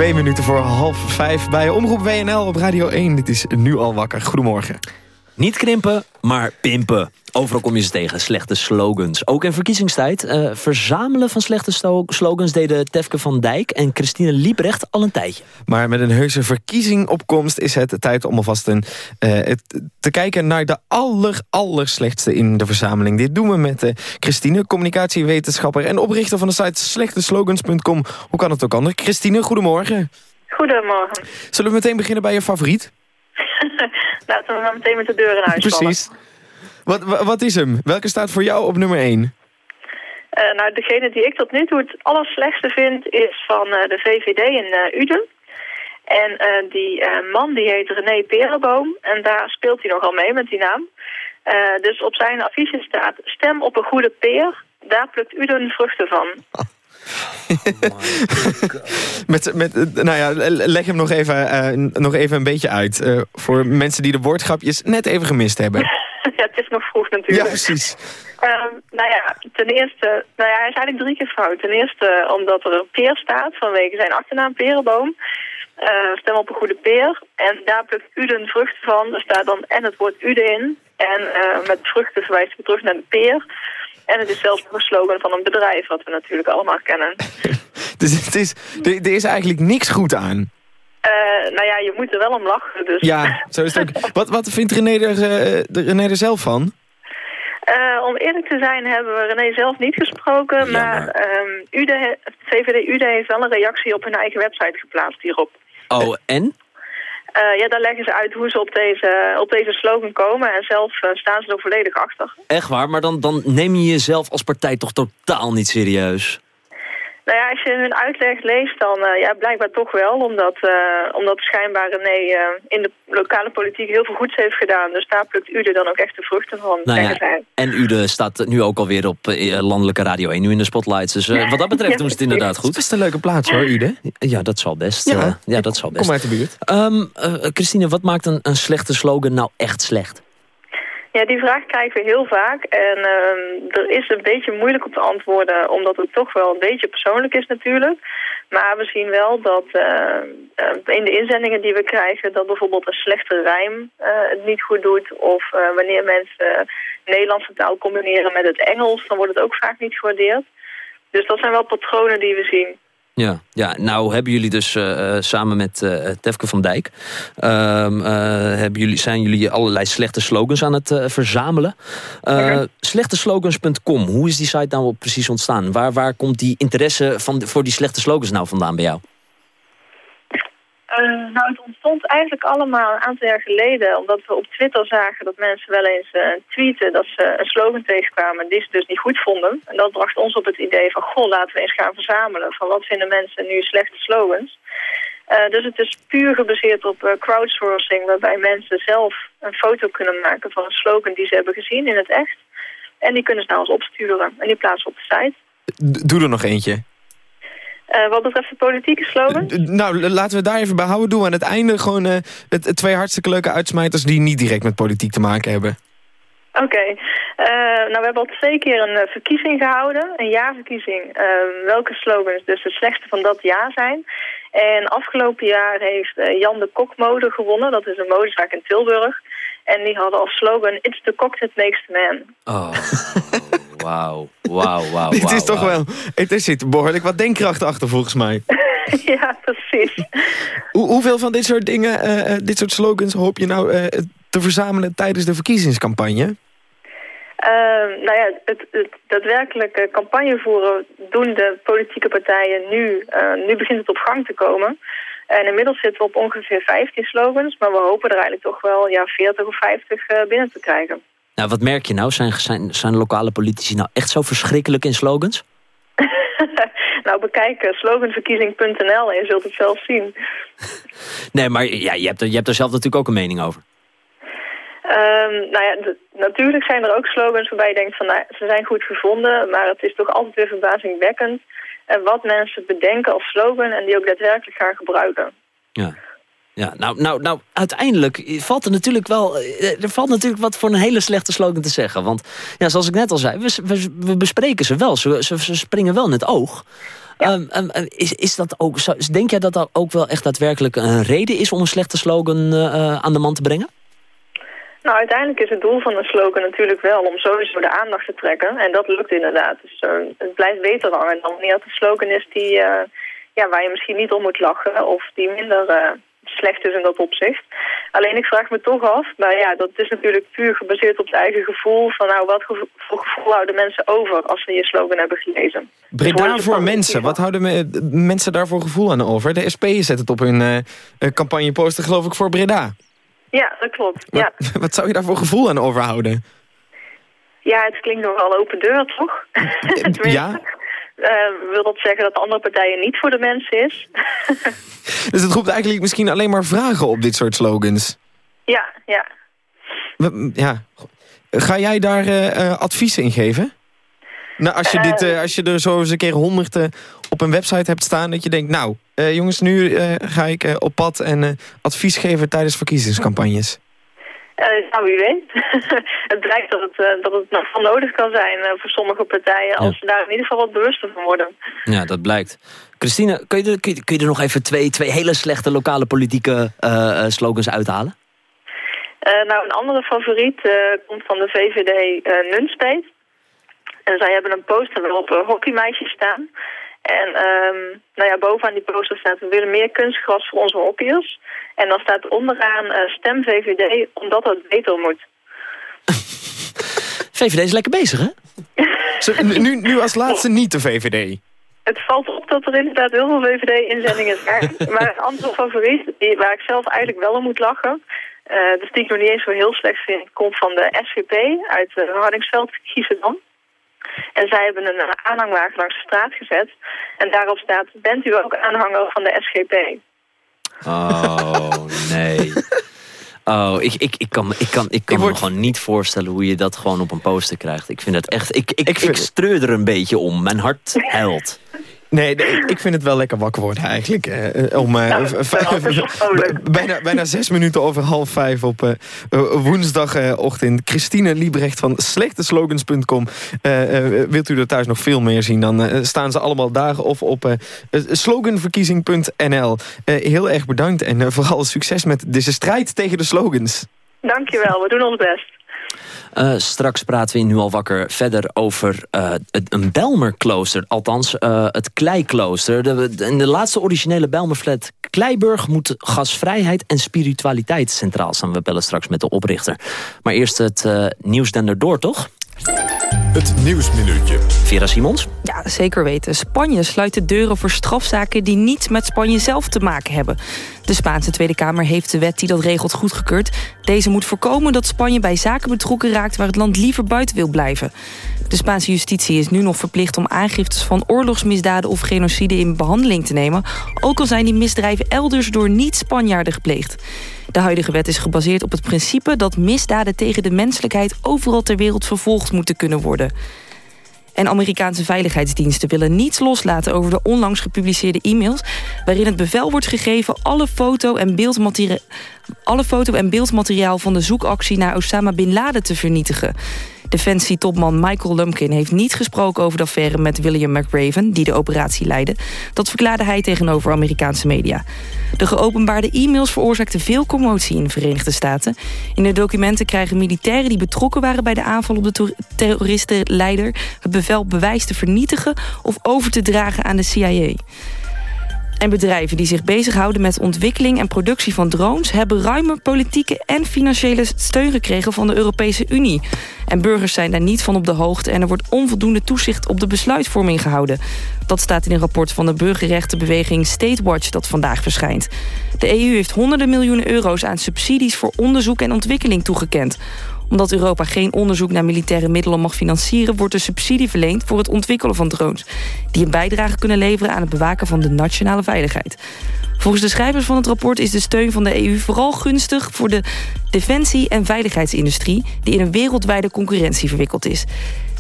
Twee minuten voor half vijf bij Omroep WNL op Radio 1. Dit is nu al wakker. Goedemorgen. Niet krimpen, maar pimpen. Overal kom je ze tegen, slechte slogans. Ook in verkiezingstijd. eh, verzamelen van slechte slogans deden Tefke van Dijk en Christine Liebrecht al een tijdje. Maar met een heuse verkiezingopkomst is het tijd om alvast een, eh, te kijken naar de aller, aller slechtste in de verzameling. Dit doen we met eh, Christine, communicatiewetenschapper en oprichter van de site slechteslogans.com. Hoe kan het ook anders? Christine, goedemorgen. Goedemorgen. Zullen we meteen beginnen bij je favoriet? Laten we maar meteen met de deur in huis vallen. Precies. Wat, wa- wat is hem? Welke staat voor jou op nummer 1? Eh, nou, degene die ik tot nu toe het allerslechtste vind is van eh, de VVD in eh, Uden. En die man die heet René Perenboom. En daar speelt hij nogal mee met die naam. Dus op zijn affiche staat stem op een goede peer. Daar plukt Uden vruchten van. Met, met, eh, nou ja, le- leg hem nog even, eh, nog even een beetje uit. eh, voor mensen die de woordgrapjes net even gemist hebben. ja, het is nog vroeg natuurlijk. Ja, precies. Ehm, nou ja, ten eerste, nou ja, hij is eigenlijk drie keer fout. Ten eerste omdat er een peer staat vanwege zijn achternaam Perenboom. Eh, stem op een goede peer. En daar plukt Uden vruchten van. Er staat dan en het woord Uden in. En met vruchten verwijst hij terug naar de peer. En het is zelfs nog een slogan van een bedrijf, wat we natuurlijk allemaal kennen. Dus het is, er, er is eigenlijk niks goed aan. Eh, nou ja, je moet er wel om lachen. Dus. Ja, zo is het ook. Wat, wat vindt René er, eh, de René er zelf van? Eh, om eerlijk te zijn hebben we René zelf niet gesproken. Maar ehm UDE, he- VVD UDE heeft wel een reactie op hun eigen website geplaatst hierop. Oh, en? Eh, ja, daar leggen ze uit hoe ze op deze, op deze slogan komen. En zelf eh, staan ze er volledig achter. Echt waar, maar dan, dan neem je jezelf als partij toch totaal niet serieus. Nou ja, als je hun uitleg leest, dan eh, ja, blijkbaar toch wel. Omdat, eh, omdat schijnbaar René eh, in de lokale politiek heel veel goeds heeft gedaan. Dus daar plukt UDE dan ook echt de vruchten van, Nou ja, en Ude staat nu ook alweer op eh, landelijke Radio 1, nu in de spotlights. Dus eh, wat dat betreft Ja, doen ze het inderdaad goed. Best een leuke plaats hoor, Ude. Ja, dat zal best. Ja. eh, ja dat zal best. Kom uit de buurt. Ehm, eh, Christine, wat maakt een, een slechte slogan nou echt slecht? Ja, die vraag krijgen we heel vaak. En ehm, er is een beetje moeilijk op te antwoorden, omdat het toch wel een beetje persoonlijk is natuurlijk. Maar we zien wel dat eh, eh, in de inzendingen die we krijgen, dat bijvoorbeeld een slechte rijm eh, het niet goed doet. Of eh, wanneer mensen Nederlandse taal combineren met het Engels, dan wordt het ook vaak niet gewaardeerd. Dus dat zijn wel patronen die we zien. Ja, ja, nou hebben jullie dus eh, eh, samen met eh Tefke van Dijk... ehm, eh, hebben jullie, zijn jullie allerlei slechte slogans aan het verzamelen. Eh, Slechteslogans.com, hoe is die site nou precies ontstaan? Waar, waar komt die interesse van, voor die slechte slogans nou vandaan bij jou? Eh, nou, het ontstond eigenlijk allemaal een aantal jaar geleden... omdat we op Twitter zagen dat mensen wel eens eh, tweeten... dat ze een slogan tegenkwamen die ze dus niet goed vonden. En dat bracht ons op het idee van... goh, laten we eens gaan verzamelen... van wat vinden mensen nu slechte slogans. Eh, dus het is puur gebaseerd op crowdsourcing... waarbij mensen zelf een foto kunnen maken van een slogan die ze hebben gezien in het echt. En die kunnen ze naar ons opsturen en die plaatsen op de site. Doe er nog eentje. Eh, wat betreft de politieke slogan... D- Nou, laten we daar even bij houden. Doen we aan het einde gewoon eh, het, het twee hartstikke leuke uitsmijters... die niet direct met politiek te maken hebben. Oké. Eh, nou, we hebben al twee keer een eh, verkiezing gehouden. Een jaarverkiezing. eh, welke slogans dus de slechtste van dat jaar zijn. En afgelopen jaar heeft eh, Jan de Kok mode gewonnen. Dat is een modezaak in Tilburg. En die hadden als slogan... It's the cock that makes the man. Oh, wauw, wauw, wauw. Dit is toch wel... Het- Er zit behoorlijk wat denkkracht achter volgens mij. ja, precies. Hoe, hoeveel van dit soort dingen, eh, eh, dit soort slogans... hoop je nou eh, te verzamelen tijdens de verkiezingscampagne? Ehm, nou ja, het, het daadwerkelijke campagne voeren doen de politieke partijen nu. Eh, nu begint het op gang te komen. En inmiddels zitten we op ongeveer 15 slogans. Maar we hopen er eigenlijk toch wel ja, 40 of 50 eh, binnen te krijgen. Nou, wat merk je nou? Zijn, zijn, zijn lokale politici nou echt zo verschrikkelijk in slogans? nou, bekijk eh, sloganverkiezing.nl en je zult het zelf zien. Nee, maar ja, je, hebt er, je hebt er zelf natuurlijk ook een mening over. Ehm, nou ja, de- natuurlijk zijn er ook slogans waarbij je denkt van nou, ze zijn goed gevonden, maar het is toch altijd weer verbazingwekkend eh, wat mensen bedenken als slogan en die ook daadwerkelijk gaan gebruiken. Ja. Ja, nou, nou, nou, uiteindelijk valt er natuurlijk wel... eh, Er valt natuurlijk wat voor een hele slechte slogan te zeggen. Want ja, zoals ik net al zei, we, we, we bespreken ze wel. Ze, ze, ze springen wel in het oog. Ehm, ehm, eh, is, is dat ook, denk jij dat dat ook wel echt daadwerkelijk een reden is... om een slechte slogan eh, eh, aan de man te brengen? Nou, uiteindelijk is het doel van een slogan natuurlijk wel om sowieso de aandacht te trekken. En dat lukt inderdaad. Dus het blijft beter hangen dan wanneer het een slogan is die, ja, waar je misschien niet om moet lachen of die minder slecht is in dat opzicht. Alleen ik vraag me toch af, maar ja, dat is natuurlijk puur gebaseerd op het eigen gevoel van nou, wat gevo- voor gevoel houden mensen over als ze je slogan hebben gelezen. Dus Breda ze voor mensen. Wat houden me- mensen daarvoor gevoel aan over? De SP zet het op hun eh, eh, campagneposter, geloof ik, voor Breda. Ja, dat klopt. Ja. Wat zou je daarvoor gevoel aan overhouden? ja, het klinkt nogal open deur, toch? Tenminste, ja? Eh, wil dat zeggen dat andere partijen niet voor de mensen is? Dus het roept eigenlijk misschien alleen maar vragen op dit soort slogans. ja, ja. Ja. Ga jij daar eh, adviezen in geven? Nou, als je, dit, als je er zo eens een keer honderd op een website hebt staan... dat je denkt, nou, jongens, nu ga ik op pad en advies geven tijdens verkiezingscampagnes. Eh, nou, wie weet. het blijkt dat het, eh, dat het nog wel nodig kan zijn eh, voor sommige partijen... als ze daar in ieder geval wat bewuster van worden. Ja, dat blijkt. Christine, kun je, er- kun je, kun je er nog even twee, twee hele slechte lokale politieke slogans uithalen? Nou, een andere favoriet komt van de VVD eh Nunspeet. En zij hebben een poster waarop uh, hockeymeisjes staan. En ehm, nou ja, bovenaan die poster staat... we willen meer kunstgras voor onze hockeyers. En dan staat onderaan eh, stem VVD omdat het beter moet. VVD is lekker bezig, hè? Zo, nu, nu als laatste niet de VVD. Het valt op dat er inderdaad heel veel VVD-inzendingen zijn. maar een andere favoriet, die, waar ik zelf eigenlijk wel om moet lachen... Uh, dus die ik nog niet eens zo heel slecht vind, komt van de SVP uit uh, Hardingsveld, Giesendam. En zij hebben een aanhangwagen langs de straat gezet. En daarop staat, bent u ook aanhanger van de SGP? Oh, nee. Oh, ik, ik, ik kan, ik kan, ik kan Ik me gewoon niet voorstellen hoe je dat gewoon op een poster krijgt. Ik vind het echt, ik, ik, ik, vind- streur er een beetje om. Mijn hart huilt. Nee, nee, ik vind het wel lekker wakker worden eigenlijk. eh, om eh, Nou, vijf- wel vrolijk. bijna, bijna zes minuten over half vijf op eh, eh, woensdagochtend. Christine Liebrecht van slechteslogans.com. Eh, eh, wilt u er thuis nog veel meer zien, dan eh, staan ze allemaal daar of op eh, eh, sloganverkiezing.nl. Eh, heel erg bedankt en eh, vooral succes met deze strijd tegen de slogans. Dankjewel, we doen ons best. Eh, straks praten we in Nu al wakker verder over eh, het- een Belmerklooster. Althans, eh, het Kleiklooster. De, de- de laatste originele Belmerflat Kleiburg... moet gasvrijheid en spiritualiteit centraal staan. We bellen straks met de oprichter. Maar eerst het nieuws den erdoor, toch? Het Nieuwsminuutje. Vera Simons? Ja, zeker weten. Spanje sluit de deuren voor strafzaken die niets met Spanje zelf te maken hebben. De Spaanse Tweede Kamer heeft de wet die dat regelt goedgekeurd. Deze moet voorkomen dat Spanje bij zaken betrokken raakt... waar het land liever buiten wil blijven. De Spaanse justitie is nu nog verplicht om aangiftes van oorlogsmisdaden... of genocide in behandeling te nemen... ook al zijn die misdrijven elders door niet-Spanjaarden gepleegd. De huidige wet is gebaseerd op het principe dat misdaden tegen de menselijkheid... overal ter wereld vervolgd moeten kunnen worden. En Amerikaanse veiligheidsdiensten willen niets loslaten over de onlangs gepubliceerde e-mails... waarin het bevel wordt gegeven alle foto- en alle foto- en beeldmateriaal van de zoekactie naar Osama Bin Laden te vernietigen. Defensie-topman Michael Lumpkin heeft niet gesproken over de affaire met William McRaven... die de operatie leidde. Dat verklaarde hij tegenover Amerikaanse media. De geopenbaarde e-mails veroorzaakten veel commotie in de Verenigde Staten. In de documenten krijgen militairen die betrokken waren bij de aanval op de terroristenleider... het bevel bewijs te vernietigen of over te dragen aan de CIA. En bedrijven die zich bezighouden met ontwikkeling en productie van drones... hebben ruime politieke en financiële steun gekregen van de Europese Unie. En burgers zijn daar niet van op de hoogte... en er wordt onvoldoende toezicht op de besluitvorming gehouden. Dat staat in een rapport van de burgerrechtenbeweging State Watch... dat vandaag verschijnt. De EU heeft honderden miljoenen euro's aan subsidies... voor onderzoek en ontwikkeling toegekend omdat Europa geen onderzoek naar militaire middelen mag financieren... wordt er subsidie verleend voor het ontwikkelen van drones... die een bijdrage kunnen leveren aan het bewaken van de nationale veiligheid. Volgens de schrijvers van het rapport is de steun van de EU vooral gunstig... voor de defensie- en veiligheidsindustrie... die in een wereldwijde concurrentie verwikkeld is.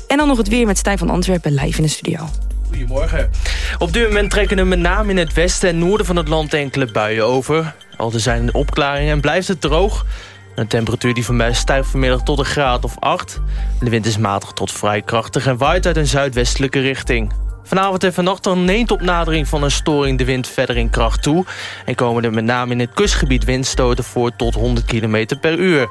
En dan nog het weer met Stijn van Antwerpen live in de studio. Goedemorgen. Op dit moment trekken er met name in het westen en noorden van het land enkele buien over. Al er zijn opklaringen en blijft het droog. De temperatuur die vanmiddag stijgt vanmiddag tot een graad of 8. De wind is matig tot vrij krachtig en waait uit een zuidwestelijke richting. Vanavond en vannacht neemt op nadering van een storing de wind verder in kracht toe. En komen er met name in het kustgebied windstoten voor tot 100 km per uur.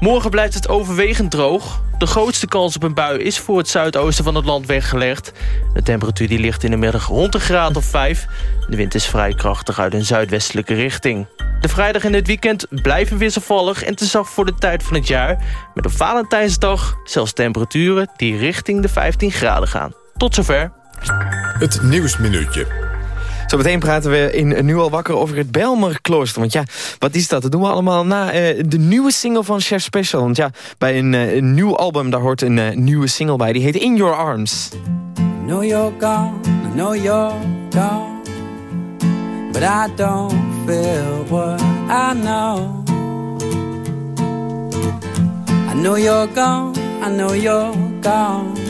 Morgen blijft het overwegend droog. De grootste kans op een bui is voor het zuidoosten van het land weggelegd. De temperatuur die ligt in de middag rond een graad of 5. De wind is vrij krachtig uit een zuidwestelijke richting. De vrijdag en het weekend blijven wisselvallig en te zacht voor de tijd van het jaar. Met op Valentijnsdag zelfs temperaturen die richting de 15 graden gaan. Tot zover. Het Nieuwsminuutje. Zometeen praten we in Nu al wakker over het Belmerklooster. Want ja, wat is dat? Dat doen we allemaal na eh, de nieuwe single van Chef Special. Want ja, bij een, eh, een nieuw album, daar hoort een eh, nieuwe single bij. Die heet In Your Arms. I know you're gone, I know you're gone. But I don't feel what I know. I know you're gone, I know you're gone.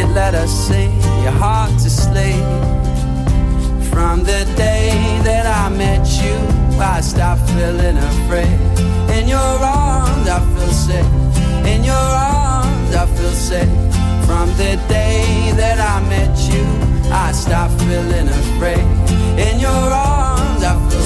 You let us sing your heart to sleep. From the day that I met you, I stopped feeling afraid. In your arms, I feel safe. In your arms, I feel safe. From the day that I met you, I stopped feeling afraid. In your arms, I feel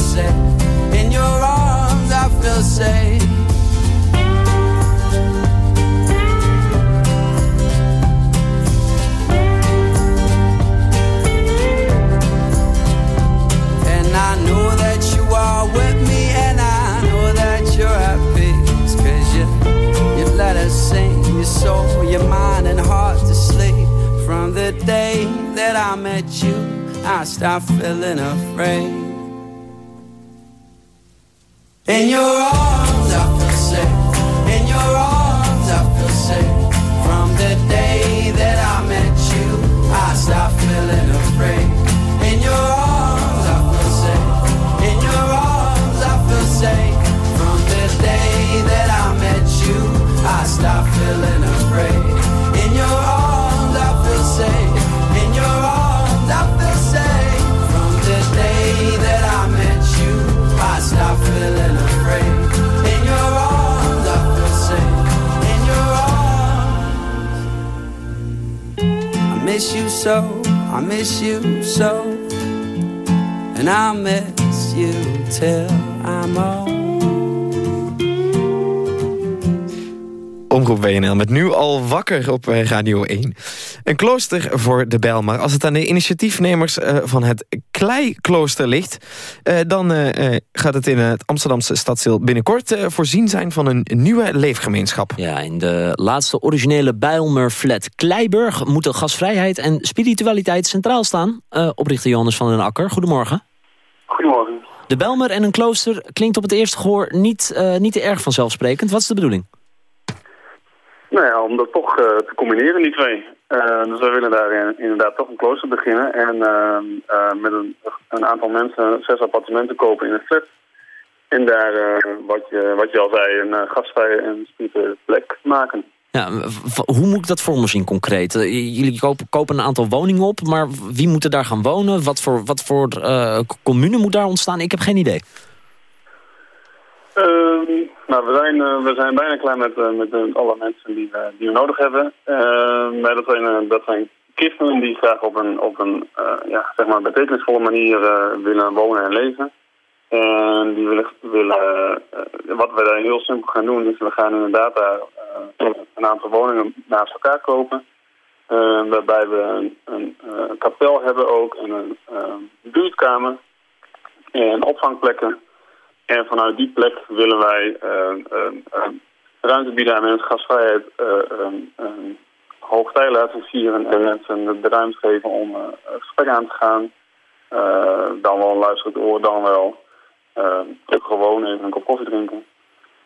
I'm feeling afraid. Op eh, Radio 1. Een klooster voor de bijl. Maar als het aan de initiatiefnemers eh, van het Kleiklooster ligt... eh, dan gaat het in het Amsterdamse stadsdeel binnenkort voorzien zijn van een nieuwe leefgemeenschap. Ja, in de laatste originele Bijlmer flat Kleiburg... moeten gasvrijheid en spiritualiteit centraal staan. Eh, oprichter Johannes van den Akker, goedemorgen. Goedemorgen. De Bijlmer en een klooster klinkt op het eerste gehoor niet, eh, niet te erg vanzelfsprekend. Wat is de bedoeling? Nou ja, om dat toch eh, te combineren, die twee. Eh, dus we willen daar in- inderdaad toch een klooster beginnen. En eh, met een, een aantal mensen zes appartementen kopen in een flat. En daar, wat, je, wat je al zei, een gastvrije en spirituele plek maken. Ja, hoe moet ik dat voor me zien concreet? Jullie kopen, kopen een aantal woningen op, maar wie moet er daar gaan wonen? Wat voor, wat voor commune moet daar ontstaan? Ik heb geen idee. Ehm, nou, we zijn, eh, we zijn bijna klaar met, eh, met eh, alle mensen die, we- die we nodig hebben. Maar dat zijn, dat zijn die graag op een, op een ja, zeg maar betekenisvolle manier willen wonen en leven. En die willen, willen wat we daar heel simpel gaan doen, is we gaan inderdaad een aantal woningen naast elkaar kopen. Waarbij we een, een kapel hebben ook en een buurtkamer en opvangplekken. En vanuit die plek willen wij eh, eh, eh, ruimte bieden aan mensen, gastvrijheid, hoogtij laten vieren en mensen de ruimte geven om eh, gesprek aan te gaan. Eh, dan wel een luisterend oor, dan wel gewoon even een kop koffie drinken.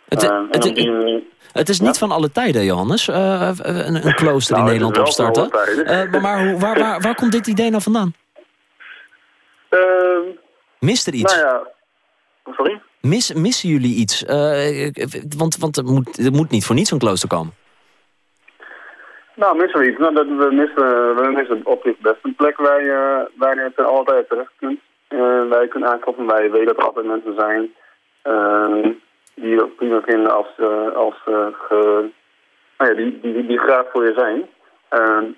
Het, die is niet van alle tijden, Johannes, eh, een, een klooster Nou, in is Nederland opstarten. maar maar hoe, waar, waar, waar komt dit idee nou vandaan? Ehm, Mist er iets? nou ja, sorry? Mis, missen jullie iets? Eh, want want er, moet, er moet niet voor niets een klooster komen. Nou, missen we iets. Nou, dat, we, missen, we missen op zich best een plek waar je, waar je ten alle tijde terecht kunt. Uh, waar je kunt aankloppen, je weet dat er altijd mensen zijn uh, die je prima vinden als, uh, als ge, nou ja, die, die, die, graag voor je zijn.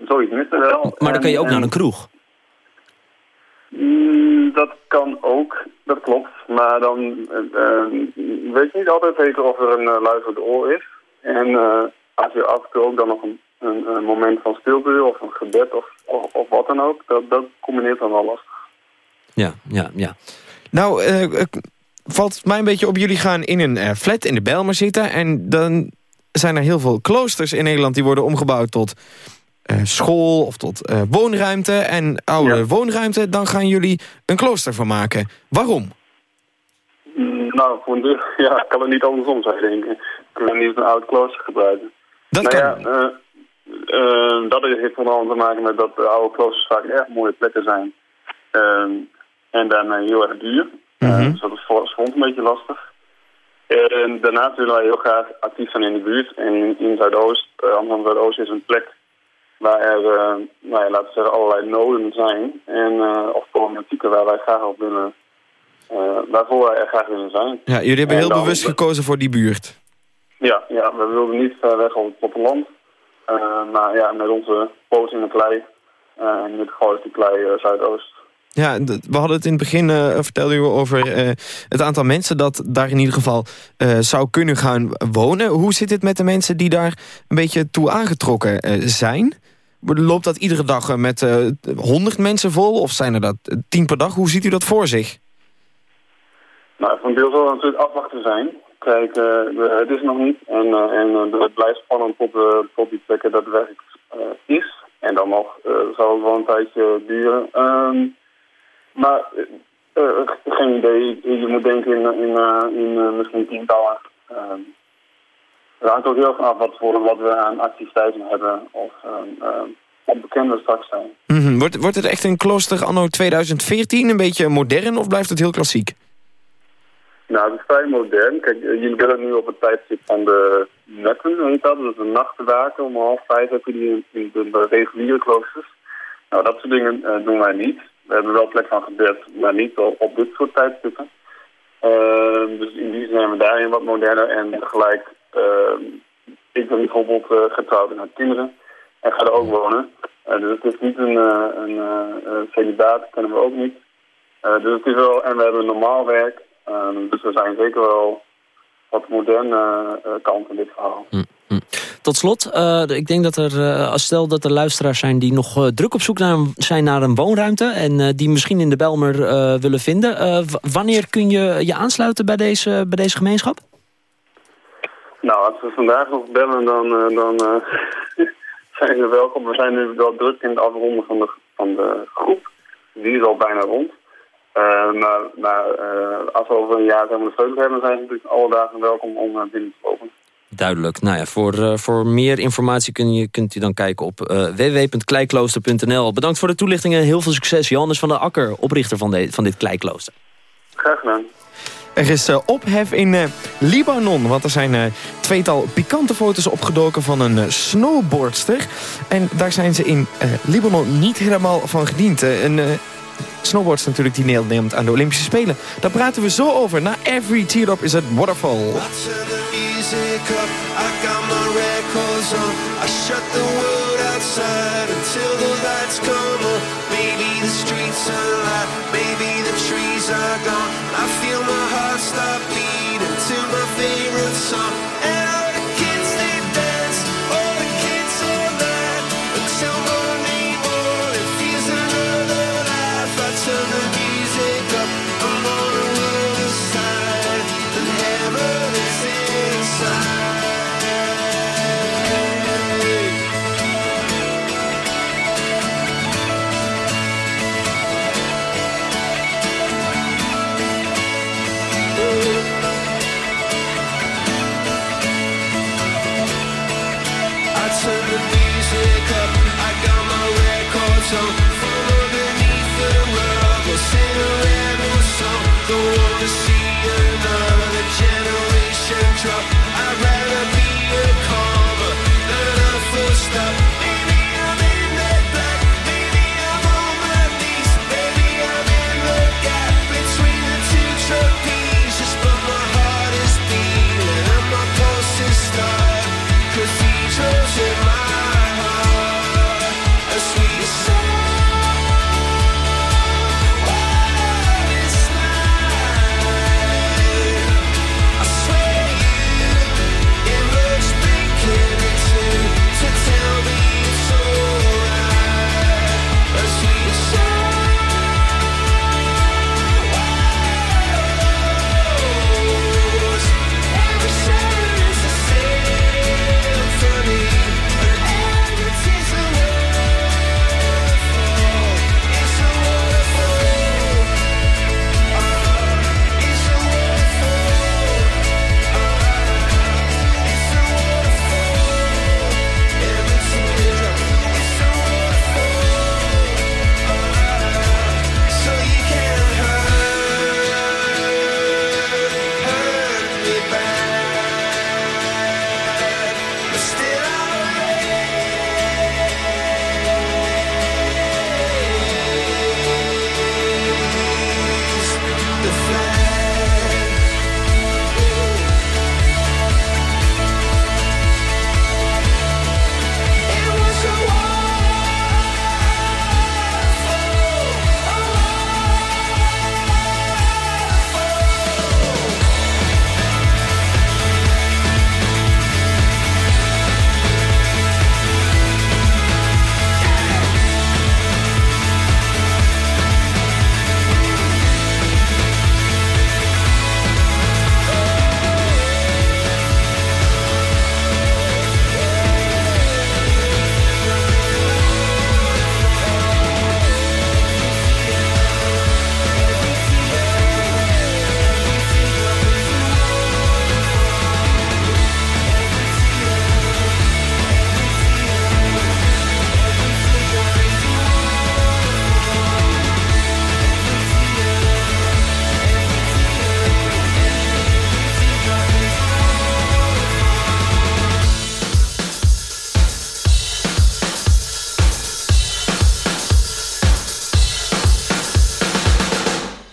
Zoiets missen we wel. Maar dan kan je ook en, naar een kroeg. Mm, dat kan ook, dat klopt. Maar dan eh, eh, weet je niet altijd zeker of er een uh, luisterend oor is. En als je af en toe ook dan nog een, een, een moment van stilte of een gebed of, of, of, wat dan ook, dat, dat combineert dan wel lastig. Ja, ja, ja. Nou, uh, valt mij een beetje op, jullie gaan in een flat in de Bijlmer zitten... en dan zijn er heel veel kloosters in Nederland die worden omgebouwd tot uh, school of tot woonruimte. En oude ja. woonruimte, dan gaan jullie een klooster van maken. Waarom? Nou, voor een deur, ja, kan het niet andersom zijn, denk ik. Kunnen we niet een oud klooster gebruiken. Dat nou, kan. Ja, uh, dat heeft vooral te maken met dat de oude kloosters vaak erg mooie plekken zijn. en daarmee heel erg duur. Mm -hmm. dus dat is voor ons een beetje lastig. En daarnaast willen wij heel graag actief zijn in de buurt. En in, Zuidoost, Amsterdam Zuidoost is een plek waar er, uh, nou ja, laten we zeggen, allerlei noden zijn. En, uh, of problematieken waar wij graag op willen, waarvoor wij er graag willen zijn. Ja, jullie hebben en heel dan, bewust gekozen voor die buurt. Ja, ja we wilden niet ver weg op het platteland. maar ja, met onze poot in de klei. en met gooit de klei Zuidoost. Ja, we hadden het in het begin, uh, vertelde u over uh, het aantal mensen... dat daar in ieder geval uh, zou kunnen gaan wonen. Hoe zit het met de mensen die daar een beetje toe aangetrokken zijn? Loopt dat iedere dag met honderd mensen vol? Of zijn er dat tien per dag? Hoe ziet u dat voor zich? Nou, van deel zal het natuurlijk afwachten zijn. Kijk, het is nog niet. En, en het blijft spannend tot, tot die plekken dat werk is. En dan nog zal het wel een tijdje duren. Um, maar geen idee. Je moet denken in, in, misschien tientallen. Uh, het hangt ook heel vanaf wat, voor, wat we aan activiteiten hebben of wat bekend we straks zijn. -hmm. wordt, wordt het echt een klooster anno 2014 een beetje modern of blijft het heel klassiek? Nou, het is vrij modern. Kijk, jullie willen nu op het tijdstip van de netten, heet dat. Dus de nachtwaken. Om half vijf heb je die in de, reguliere kloosters. Nou, dat soort dingen doen wij niet. We hebben wel plek van gebed, maar niet op dit soort tijdstippen. Uh, dus in die zin zijn we daarin wat moderner en tegelijk... Uh, ik ben bijvoorbeeld uh, getrouwd en heb kinderen en ga er ook wonen. dus het is niet een, een celibaat, kennen we ook niet. dus het is wel, en we hebben normaal werk. Ehm, dus we zijn zeker wel wat moderne kant in dit verhaal. Mm, mm. Tot slot, uh, ik denk dat er, uh, stel dat er luisteraars zijn die nog uh, druk op zoek naar zijn naar een woonruimte... en die misschien in de Belmer willen vinden. wanneer kun je je aansluiten bij deze, bij deze gemeenschap? Nou, als we vandaag nog bellen, dan, dan zijn ze welkom. We zijn nu wel druk in het afronden van de, van de groep. Die is al bijna rond. Maar maar als we over een jaar zijn we de sleutel hebben... zijn ze natuurlijk alle dagen welkom om binnen te lopen. Duidelijk. Nou ja, voor, uh, voor meer informatie kun je, kunt u dan kijken op uh, www.kleiklooster.nl. Bedankt voor de toelichting en heel veel succes. Johannes van der Akker, oprichter van, de, van dit Kleiklooster. Graag gedaan. Er is uh, ophef in Libanon, want er zijn tweetal pikante foto's opgedoken van een snowboardster. En daar zijn ze in Libanon niet helemaal van gediend. een snowboardster natuurlijk die deelneemt aan de Olympische Spelen. Daar praten we zo over. Na Every Teardrop is a Waterfall. I feel my heart stop beating To my favorite song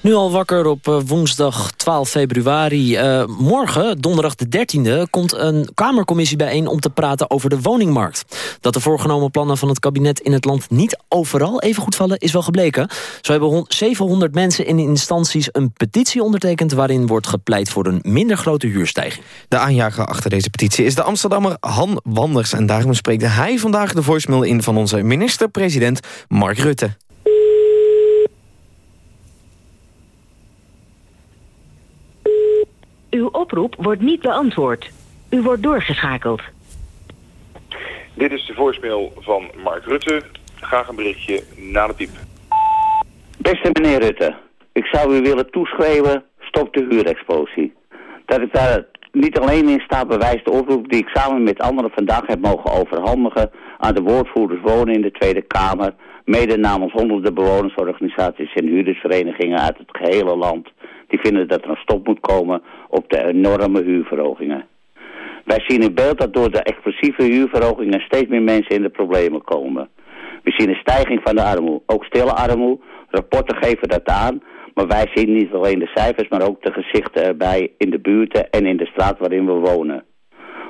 Nu al wakker op eh, woensdag 12 februari. Eh, morgen, donderdag de 13e, komt een Kamercommissie bijeen... om te praten over de woningmarkt. Dat de voorgenomen plannen van het kabinet in het land niet overal even goed vallen... is wel gebleken. Zo hebben 700 mensen in instanties een petitie ondertekend... waarin wordt gepleit voor een minder grote huurstijging. De aanjager achter deze petitie is de Amsterdammer Han Wanders. En daarom spreekt hij vandaag de voicemail in van onze minister-president Mark Rutte. Uw oproep wordt niet beantwoord. U wordt doorgeschakeld. Dit is de voicemail van Mark Rutte. Graag een berichtje na de piep. Beste meneer Rutte, ik zou u willen toeschrijven, stop de huurexplosie. Dat ik daar niet alleen in sta bewijst de oproep die ik samen met anderen vandaag heb mogen overhandigen aan de woordvoerders wonen in de Tweede Kamer, mede namens honderden bewonersorganisaties en huurdersverenigingen uit het gehele land. Die vinden dat er een stop moet komen op de enorme huurverhogingen. Wij zien in beeld dat door de explosieve huurverhogingen steeds meer mensen in de problemen komen. We zien een stijging van de armoede, ook stille armoede. Rapporten geven dat aan, maar wij zien niet alleen de cijfers, maar ook de gezichten erbij in de buurten en in de straat waarin we wonen.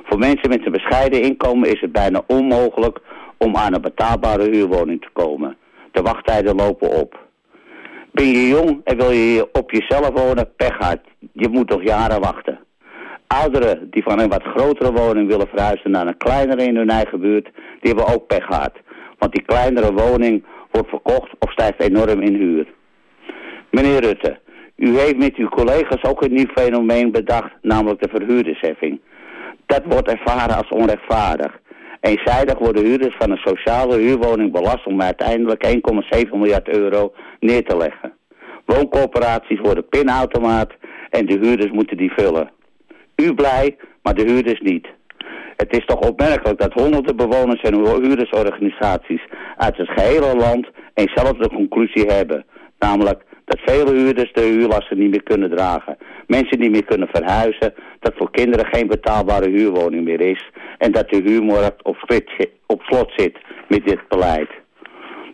Voor mensen met een bescheiden inkomen is het bijna onmogelijk om aan een betaalbare huurwoning te komen. De wachttijden lopen op. Ben je jong en wil je op jezelf wonen, pech hard. Je moet toch jaren wachten. Ouderen die van een wat grotere woning willen verhuizen naar een kleinere in hun eigen buurt, die hebben ook pech gehad. Want die kleinere woning wordt verkocht of stijgt enorm in huur. Meneer Rutte, u heeft met uw collega's ook een nieuw fenomeen bedacht, namelijk de verhuurdersheffing. Dat wordt ervaren als onrechtvaardig. Eenzijdig worden huurders van een sociale huurwoning belast om uiteindelijk 1,7 miljard euro neer te leggen. Wooncorporaties worden pinautomaat en de huurders moeten die vullen. U blij, maar de huurders niet. Het is toch opmerkelijk dat honderden bewoners en huurdersorganisaties uit het gehele land eenzelfde conclusie hebben. Namelijk dat vele huurders de huurlasten niet meer kunnen dragen. Mensen niet meer kunnen verhuizen. Dat voor kinderen geen betaalbare huurwoning meer is. En dat de huurmarkt op, op slot zit met dit beleid.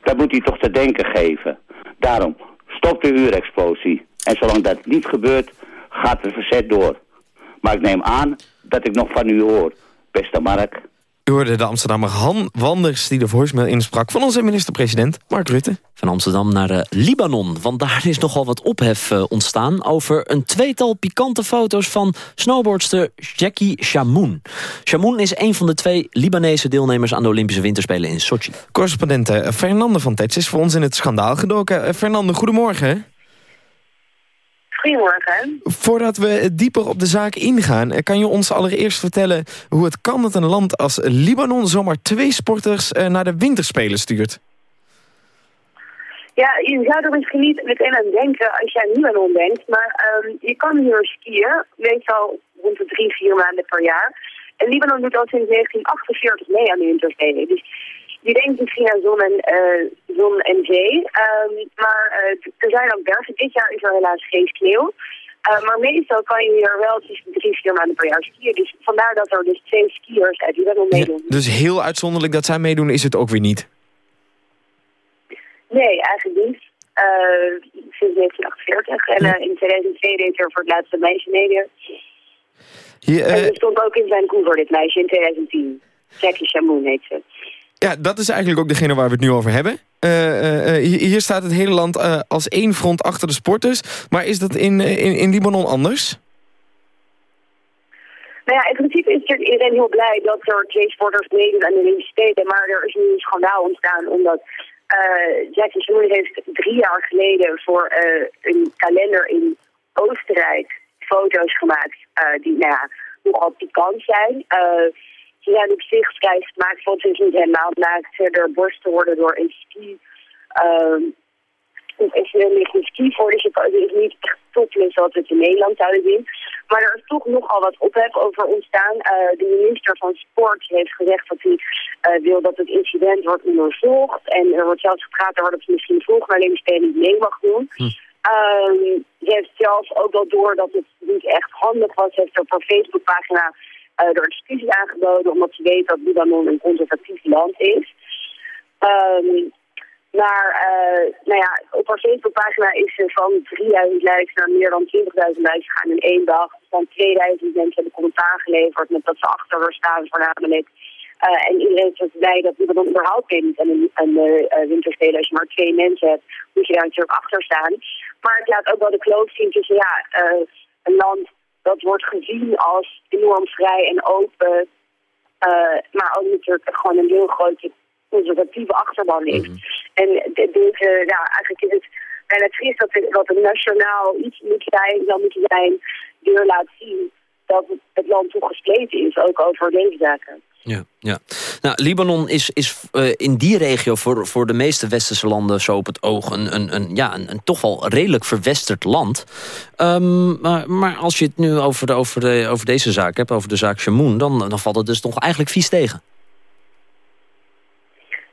Dat moet hij toch te denken geven. Daarom, stop de huurexplosie. En zolang dat niet gebeurt, gaat het verzet door. Maar ik neem aan dat ik nog van u hoor. Beste Mark. U hoorde de Amsterdammer Han Wanders die de voicemail insprak... van onze minister-president Mark Rutte. Van Amsterdam naar uh, Libanon, want daar is nogal wat ophef uh, ontstaan... over een tweetal pikante foto's van snowboardster Jackie Shamoun. Shamoun is een van de twee Libanese deelnemers... aan de Olympische Winterspelen in Sochi. Correspondent uh, Fernande van Tets is voor ons in het schandaal gedoken. Fernande, goedemorgen. Goedemorgen. Voordat we dieper op de zaak ingaan... Eh, kan je ons allereerst vertellen hoe het kan dat een land als Libanon... zomaar twee sporters eh, naar de winterspelen stuurt? Ja, je zou er misschien niet meteen aan denken als je aan Libanon denkt. Maar um, je kan hier skiën, meestal rond de drie, vier maanden per jaar. En Libanon doet al sinds 1948 mee aan de winterspelen. Dus je denkt misschien aan zon en, uh, zon en zee. Um, maar uh, er zijn ook bergen. Dit jaar is er helaas geen sneeuw. Uh, maar meestal kan je hier wel tussen drie, vier maanden per jaar skiën. Dus vandaar dat er dus twee skiers uit Libanon meedoen. Ja, dus heel uitzonderlijk dat zij meedoen is het ook weer niet? Nee, eigenlijk niet. sinds 1948. En in 2002 deed er voor het laatste meisje meedoen. En er stond ook in Vancouver dit meisje in 2010. Jackie Chamoun heet ze. Ja, dat is eigenlijk ook degene waar we het nu over hebben. Uh, uh, hier staat het hele land als één front achter de sporters. Maar is dat in, in, in Libanon anders? Nou ja, in principe is iedereen heel blij dat er twee sporters meedoen aan de Olympische Spelen. Maar er is nu een schandaal ontstaan omdat Jackie Smoen heeft drie jaar geleden voor een kalender in Oostenrijk foto's gemaakt die nou ja, nogal pikant zijn. Ze zijn op zich vrij gemaakt, vond ze niet helemaal naakt. Er borsten worden door een ski... Um, is er ligt een ski voor, dus het is niet echt topless zoals we het in Nederland zouden zien. Maar er is toch nogal wat ophef over ontstaan. Uh, de minister van Sport heeft gezegd dat hij uh, wil dat het incident wordt onderzocht. En er wordt zelfs gepraat over dat ze misschien volgende Olympische Spelen niet mee mag doen. Hm. Um, ze heeft zelf ook wel door dat het niet echt handig was. Ze heeft op haar Facebookpagina uh, door excuses aangeboden, omdat ze weet dat Libanon een conservatief land is. Um, Maar uh, nou ja, op haar Facebookpagina is ze van 3000 likes naar meer dan 20.000 likes gegaan in één dag. Van 2000 mensen hebben commentaar geleverd met dat ze achter staan voornamelijk. Uh, en iedereen is dus blij dat dan überhaupt wint. En een, een uh, als je maar twee mensen hebt, moet je daar natuurlijk achter staan. Maar het laat ook wel de kloof zien tussen ja, een land dat wordt gezien als enorm vrij en open. maar ook natuurlijk gewoon een heel grote conservatieve achterban heeft. Mm En deze, ja, eigenlijk is het bijna triest dat het, dat het nationaal iets moet zijn, zou moeten zijn, die laat zien dat het land toegespleten is, ook over deze zaken. Ja, ja. Nou, Libanon is, is uh, in die regio voor, voor de meeste westerse landen zo op het oog een, een, een, ja, een, een toch wel redelijk verwesterd land. Um, maar, maar als je het nu over, de, over, de, over deze zaak hebt, over de zaak Shamoun, dan, dan valt het dus toch eigenlijk vies tegen.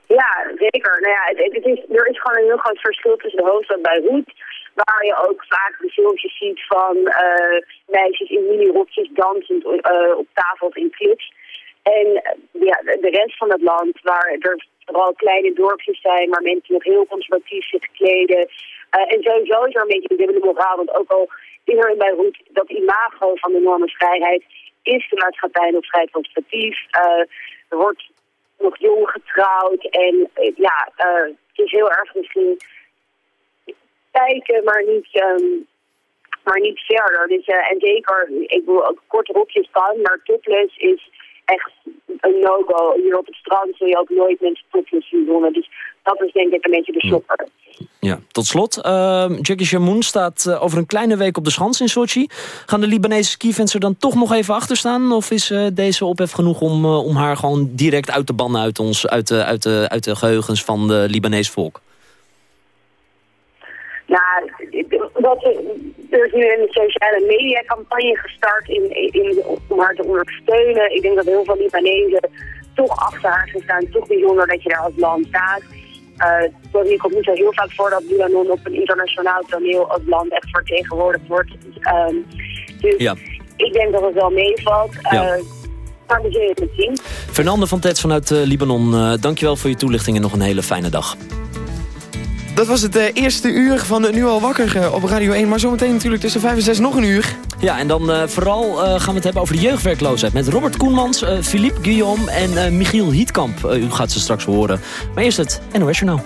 Ja, zeker. Nou ja, het, het is, er is gewoon een heel groot verschil tussen de hoofdstad Beirut, waar je ook vaak de filmpjes ziet van uh, meisjes in mini-rokjes dansend uh, op tafel in clips. En ja, de rest van het land, waar er vooral kleine dorpjes zijn, waar mensen nog heel conservatief zitten kleden. Uh, en sowieso is er een beetje een dubbele moraal, want ook al is er in Beirut dat imago van de enorme vrijheid, is de maatschappij nog vrij conservatief. er wordt nog jong getrouwd. En eh, ja, het is heel erg misschien kijken, maar niet, um, maar niet verder. Dus, en zeker, ik bedoel, ook korte rokjes kan, maar topless is echt een no-go. Hier op het strand zul je ook nooit mensen topless zien doen. Dus dat is denk ik een beetje de shopper. Ja, tot slot. Uh, Jackie Shamoun staat uh, over een kleine week op de schans in Sochi. Gaan de Libanese skifans er dan toch nog even achter staan? Of is uh, deze ophef genoeg om, uh, om haar gewoon direct uit te bannen uit, ons, uit, de, uit, de, uit de geheugens van de Libanese volk? Nou, wat, er is nu een sociale media campagne gestart in, in, om haar te ondersteunen. Ik denk dat heel veel Libanezen toch achter haar gaan staan. Toch bijzonder dat je daar als land staat. Uh, komt niet zo heel vaak voor dat Libanon op een internationaal toneel als land echt vertegenwoordigd wordt. Um, dus ja. ik denk dat het wel meevalt. Ja. Maar we zullen het zien. Fernande van Tets vanuit uh, Libanon, uh, dankjewel voor je toelichting en nog een hele fijne dag. Dat was het uh, eerste uur van Nu al wakker uh, op Radio 1. Maar zometeen natuurlijk tussen 5 en 6 nog een uur. Ja, en dan uh, vooral gaan we het hebben over de jeugdwerkloosheid. Met Robert Koenmans, Philippe Guillaume en Michiel Hietkamp. u gaat ze straks horen. Maar eerst het NOS Journaal.